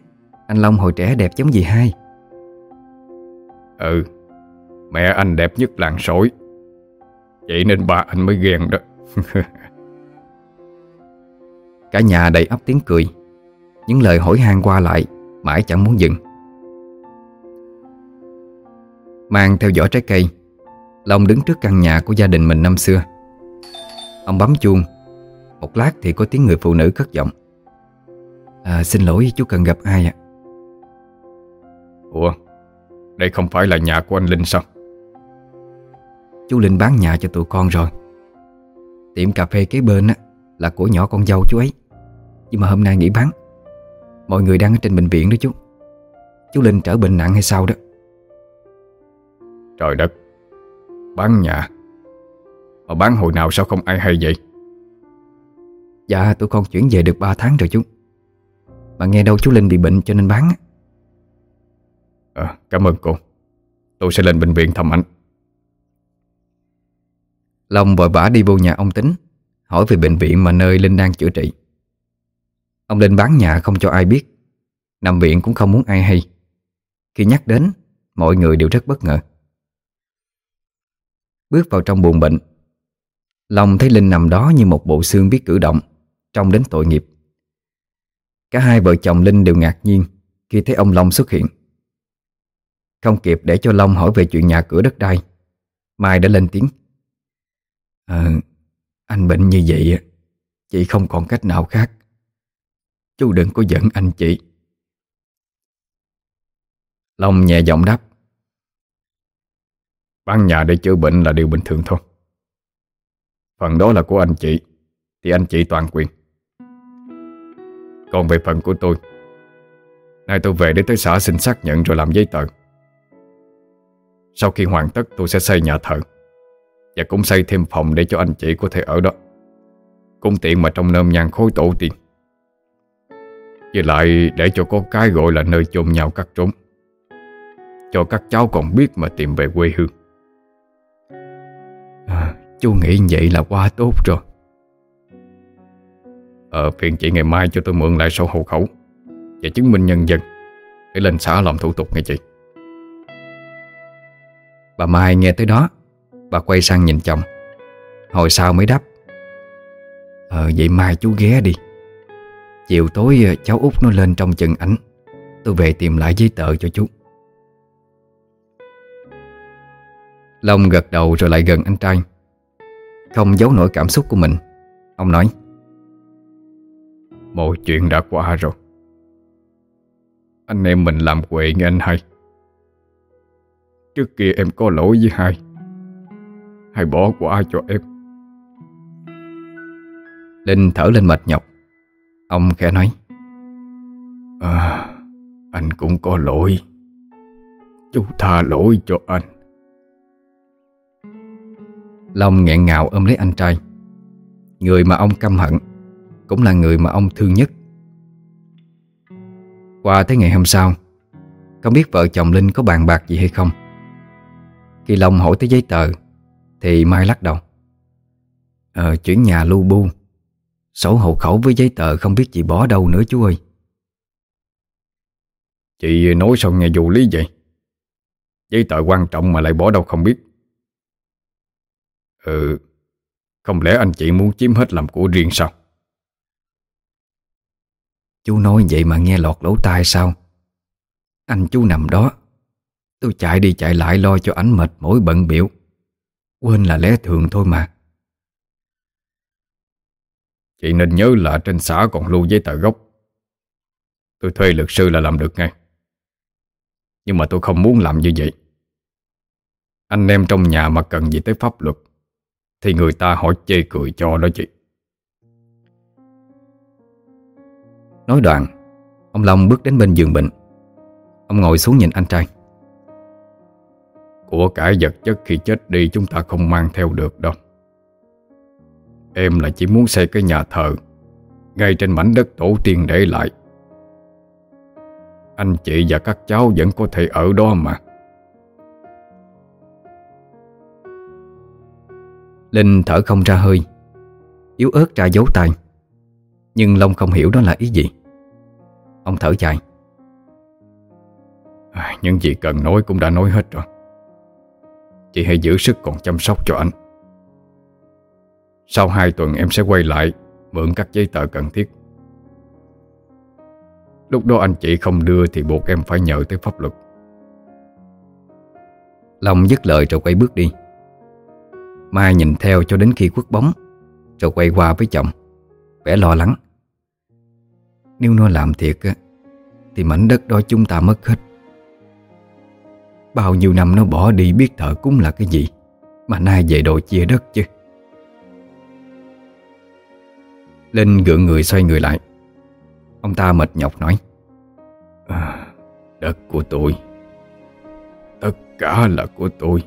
Anh Long hồi trẻ đẹp giống dì hai. Ừ Mẹ anh đẹp nhất làng sỏi Vậy nên ba anh mới ghen đó. Cả nhà đầy ấp tiếng cười. Những lời hỏi han qua lại Mãi chẳng muốn dừng. Mang theo giỏ trái cây Long đứng trước căn nhà của gia đình mình năm xưa. Ông bấm chuông Một lát thì có tiếng người phụ nữ cất giọng à, Xin lỗi chú cần gặp ai ạ? Ủa Đây không phải là nhà của anh Linh sao? Chú Linh bán nhà cho tụi con rồi. Tiệm cà phê kế bên á, là của nhỏ con dâu chú ấy. Nhưng mà hôm nay nghỉ bán. Mọi người đang ở trên bệnh viện đó chú. Chú Linh trở bệnh nặng hay sao đó? Trời đất Bán nhà. Mà bán hồi nào sao không ai hay vậy? Dạ tụi con chuyển về được 3 tháng rồi chú Mà nghe đâu chú Linh bị bệnh cho nên bán à, Cảm ơn cô. Tôi sẽ lên bệnh viện thăm anh. Long vội vã đi vô nhà ông Tính Hỏi về bệnh viện mà nơi Linh đang chữa trị. Ông Linh bán nhà không cho ai biết Nằm viện cũng không muốn ai hay. Khi nhắc đến Mọi người đều rất bất ngờ. Bước vào trong buồng bệnh Long thấy Linh nằm đó như một bộ xương biết cử động Trông đến tội nghiệp Cả hai vợ chồng Linh đều ngạc nhiên Khi thấy ông Long xuất hiện. Không kịp để cho Long hỏi về chuyện nhà cửa đất đai Mai đã lên tiếng. À, anh bệnh như vậy Chị không còn cách nào khác. Chú đừng có giận anh chị. Long nhẹ giọng đáp. Bán nhà để chữa bệnh là điều bình thường thôi. Phần đó là của anh chị Thì anh chị toàn quyền. Còn về phần của tôi Nay tôi về để tới xã xin xác nhận rồi làm giấy tờ. Sau khi hoàn tất tôi sẽ xây nhà thờ Và cũng xây thêm phòng để cho anh chị có thể ở đó. Cũng tiện mà trong nơm nhang khối tổ tiên. Với lại để cho có cái gọi là nơi chôn nhau cắt trốn. Cho các cháu còn biết mà tìm về quê hương. À, Chú nghĩ vậy là quá tốt rồi. Ờ phiền chị ngày mai cho tôi mượn lại sổ hộ khẩu. Và chứng minh nhân dân. Để lên xã làm thủ tục nghe chị. Bà Mai nghe tới đó, Bà quay sang nhìn chồng. Hồi sau mới đáp. Ờ vậy mai chú ghé đi. Chiều tối ờ, cháu út nó lên trong chừng ảnh. Tôi về tìm lại giấy tờ cho chú. Long gật đầu rồi lại gần anh trai. Không giấu nổi cảm xúc của mình. Ông nói Mọi chuyện đã qua rồi. Anh em mình làm quệ nghe anh hay. Trước kia em có lỗi với hai. Hai bỏ qua cho em. Linh thở lên mệt nhọc. Ông khẽ nói. À, Anh cũng có lỗi. Chú tha lỗi cho anh. Long nghẹn ngào ôm lấy anh trai. Người mà ông căm hận cũng là người mà ông thương nhất. Qua tới ngày hôm sau, Không biết vợ chồng Linh có bàn bạc gì hay không. Khi Long hỏi tới giấy tờ, Thì Mai lắc đầu. Ờ chuyển nhà lưu bu. Sổ hộ khẩu với giấy tờ không biết chị bỏ đâu nữa chú ơi. Chị nói sao nghe vô lý vậy? Giấy tờ quan trọng mà lại bỏ đâu không biết. Ừ Không lẽ anh chị muốn chiếm hết làm của riêng sao? Chú nói vậy mà nghe lọt lỗ tai sao? Anh chú nằm đó. Tôi chạy đi chạy lại lo cho ảnh mệt mỏi bận biểu. Quên là lẽ thường thôi mà. Chị nên nhớ là trên xã còn lưu giấy tờ gốc. Tôi thuê luật sư là làm được ngay. Nhưng mà tôi không muốn làm như vậy. Anh em trong nhà mà cần gì tới pháp luật, Thì người ta hỏi chê cười cho đó chị. Nói đoạn Ông Long bước đến bên giường bệnh. Ông ngồi xuống nhìn anh trai. Của cải vật chất khi chết đi chúng ta không mang theo được đâu. Em là chỉ muốn xây cái nhà thờ Ngay trên mảnh đất tổ tiên để lại. Anh chị và các cháu vẫn có thể ở đó mà. Linh thở không ra hơi Yếu ớt ra dấu tay Nhưng Long không hiểu đó là ý gì Ông thở dài. À, Những gì cần nói cũng đã nói hết rồi. Chị hãy giữ sức còn chăm sóc cho anh. Sau hai tuần em sẽ quay lại Mượn các giấy tờ cần thiết. Lúc đó anh chị không đưa Thì buộc em phải nhờ tới pháp luật. Long dứt lời rồi quay bước đi. Mai nhìn theo cho đến khi quất bóng Rồi quay qua với chồng Vẻ lo lắng. Nếu nó làm thiệt á Thì mảnh đất đó chúng ta mất hết. Bao nhiêu năm nó bỏ đi biết thợ cúng là cái gì Mà nay về đồ chia đất chứ. Linh gượng người xoay người lại. Ông ta mệt nhọc nói à, Đất của tôi Tất cả là của tôi.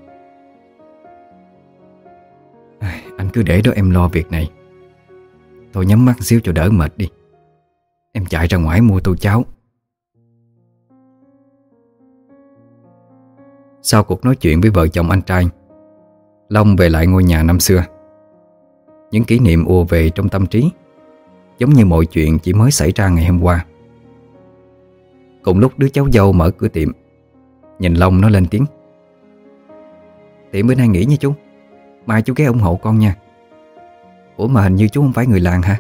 Anh cứ để đó em lo việc này. Tôi nhắm mắt xíu cho đỡ mệt đi. Em chạy ra ngoài mua tô cháo. Sau cuộc nói chuyện với vợ chồng anh trai, Long về lại ngôi nhà năm xưa. Những kỷ niệm ùa về trong tâm trí, Giống như mọi chuyện chỉ mới xảy ra ngày hôm qua. Cùng lúc đứa cháu dâu mở cửa tiệm, Nhìn Long nó lên tiếng. Tiệm bữa nay nghỉ nha chú, Mai chú ghé ủng hộ con nha. Ủa mà hình như chú không phải người làng hả?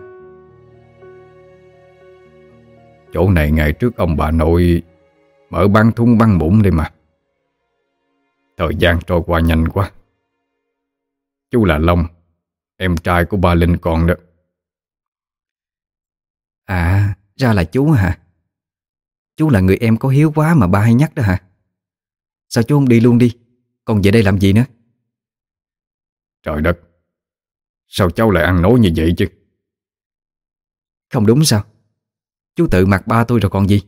Chỗ này ngày trước ông bà nội Mở băng thun băng bụng đi mà. Thời gian trôi qua nhanh quá. Chú là Long Em trai của ba Linh con đó. À ra là chú hả? Chú là người em có hiếu quá mà ba hay nhắc đó hả? Sao chú không đi luôn đi? Còn về đây làm gì nữa? Trời đất Sao cháu lại ăn nói như vậy chứ? Không đúng sao Chú tự mặt ba tôi rồi còn gì?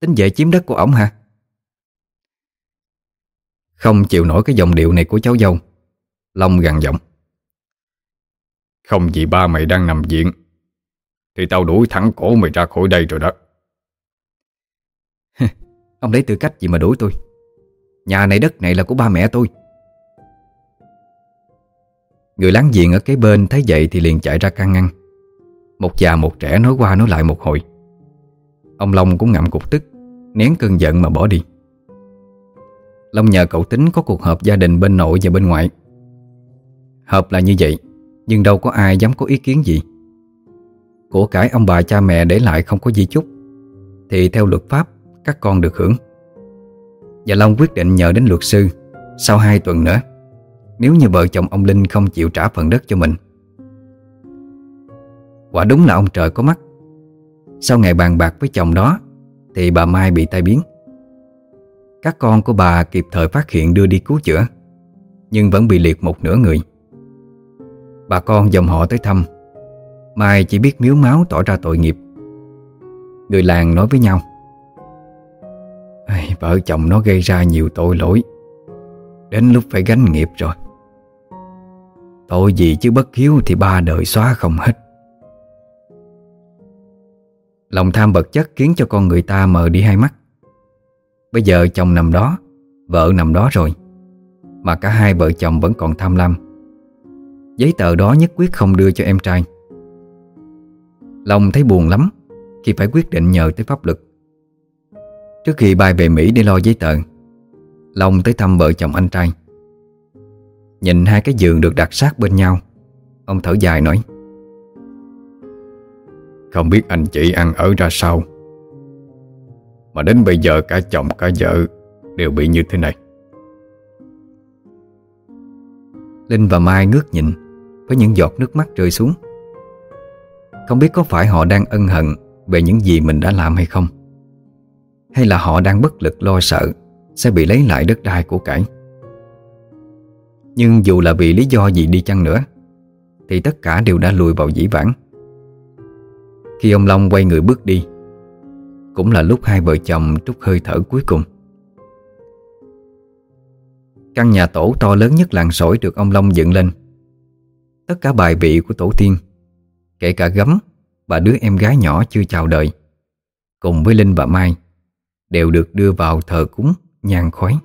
Tính về chiếm đất của ổng hả? Không chịu nổi cái giọng điệu này của cháu dâu. Long gằn giọng. Không vì ba mày đang nằm viện, Thì tao đuổi thẳng cổ mày ra khỏi đây rồi đó. Ông lấy tư cách gì mà đuổi tôi? Nhà này đất này là của ba mẹ tôi. Người láng giềng ở kế bên thấy vậy thì liền chạy ra can ngăn. Một già một trẻ nói qua nói lại một hồi. Ông Long cũng ngậm cục tức, Nén cơn giận mà bỏ đi. Long nhờ cậu tính có cuộc họp gia đình bên nội và bên ngoại. Họp là như vậy, Nhưng đâu có ai dám có ý kiến gì. Của cải ông bà cha mẹ để lại không có gì chút Thì theo luật pháp, Các con được hưởng. Và Long quyết định nhờ đến luật sư Sau hai tuần nữa. Nếu như vợ chồng ông Linh không chịu trả phần đất cho mình Quả đúng là ông trời có mắt. Sau ngày bàn bạc với chồng đó, Thì bà Mai bị tai biến. Các con của bà kịp thời phát hiện đưa đi cứu chữa, Nhưng vẫn bị liệt một nửa người. Bà con dòng họ tới thăm. Mai chỉ biết miếu máu tỏ ra tội nghiệp. Người làng nói với nhau Vợ chồng nó gây ra nhiều tội lỗi. Đến lúc phải gánh nghiệp rồi. Tội gì chứ bất hiếu thì ba đời xóa không hết. Lòng tham vật chất khiến cho con người ta mờ đi hai mắt. Bây giờ chồng nằm đó, Vợ nằm đó rồi, Mà cả hai vợ chồng vẫn còn tham lam. Giấy tờ đó nhất quyết không đưa cho em trai. Long thấy buồn lắm Khi phải quyết định nhờ tới pháp luật. Trước khi bay về Mỹ để lo giấy tờ, Long tới thăm vợ chồng anh trai. Nhìn hai cái giường được đặt sát bên nhau, Ông thở dài nói không biết anh chị ăn ở ra sao. Mà đến bây giờ cả chồng cả vợ Đều bị như thế này. Linh và Mai ngước nhìn Với những giọt nước mắt rơi xuống. Không biết có phải họ đang ân hận Về những gì mình đã làm hay không, Hay là họ đang bất lực lo sợ Sẽ bị lấy lại đất đai của cải. Nhưng dù là vì lý do gì đi chăng nữa, Thì tất cả đều đã lùi vào dĩ vãng. Khi ông Long quay người bước đi, Cũng là lúc hai vợ chồng trút hơi thở cuối cùng. Căn nhà tổ to lớn nhất làng sỏi được ông Long dựng lên. Tất cả bài vị của tổ tiên, Kể cả gấm và đứa em gái nhỏ chưa chào đời, Cùng với Linh và Mai, Đều được đưa vào thờ cúng nhang khói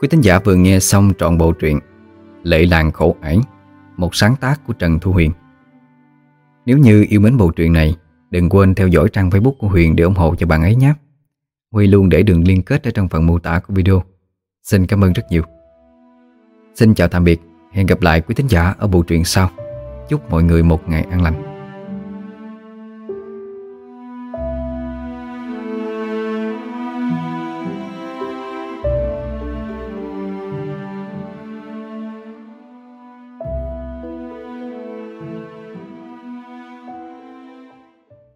Quý tín giả vừa nghe xong trọn bộ truyện Lệ làng khổ ải, Một sáng tác của Trần Thu Huyền. Nếu như yêu mến bộ truyện này, Đừng quên theo dõi trang facebook của Huyền Để ủng hộ cho bạn ấy nhé. Huy luôn để đường liên kết ở trong phần mô tả của video. Xin cảm ơn rất nhiều. Xin chào tạm biệt. Hẹn gặp lại quý tín giả ở bộ truyện sau. Chúc mọi người một ngày an lành.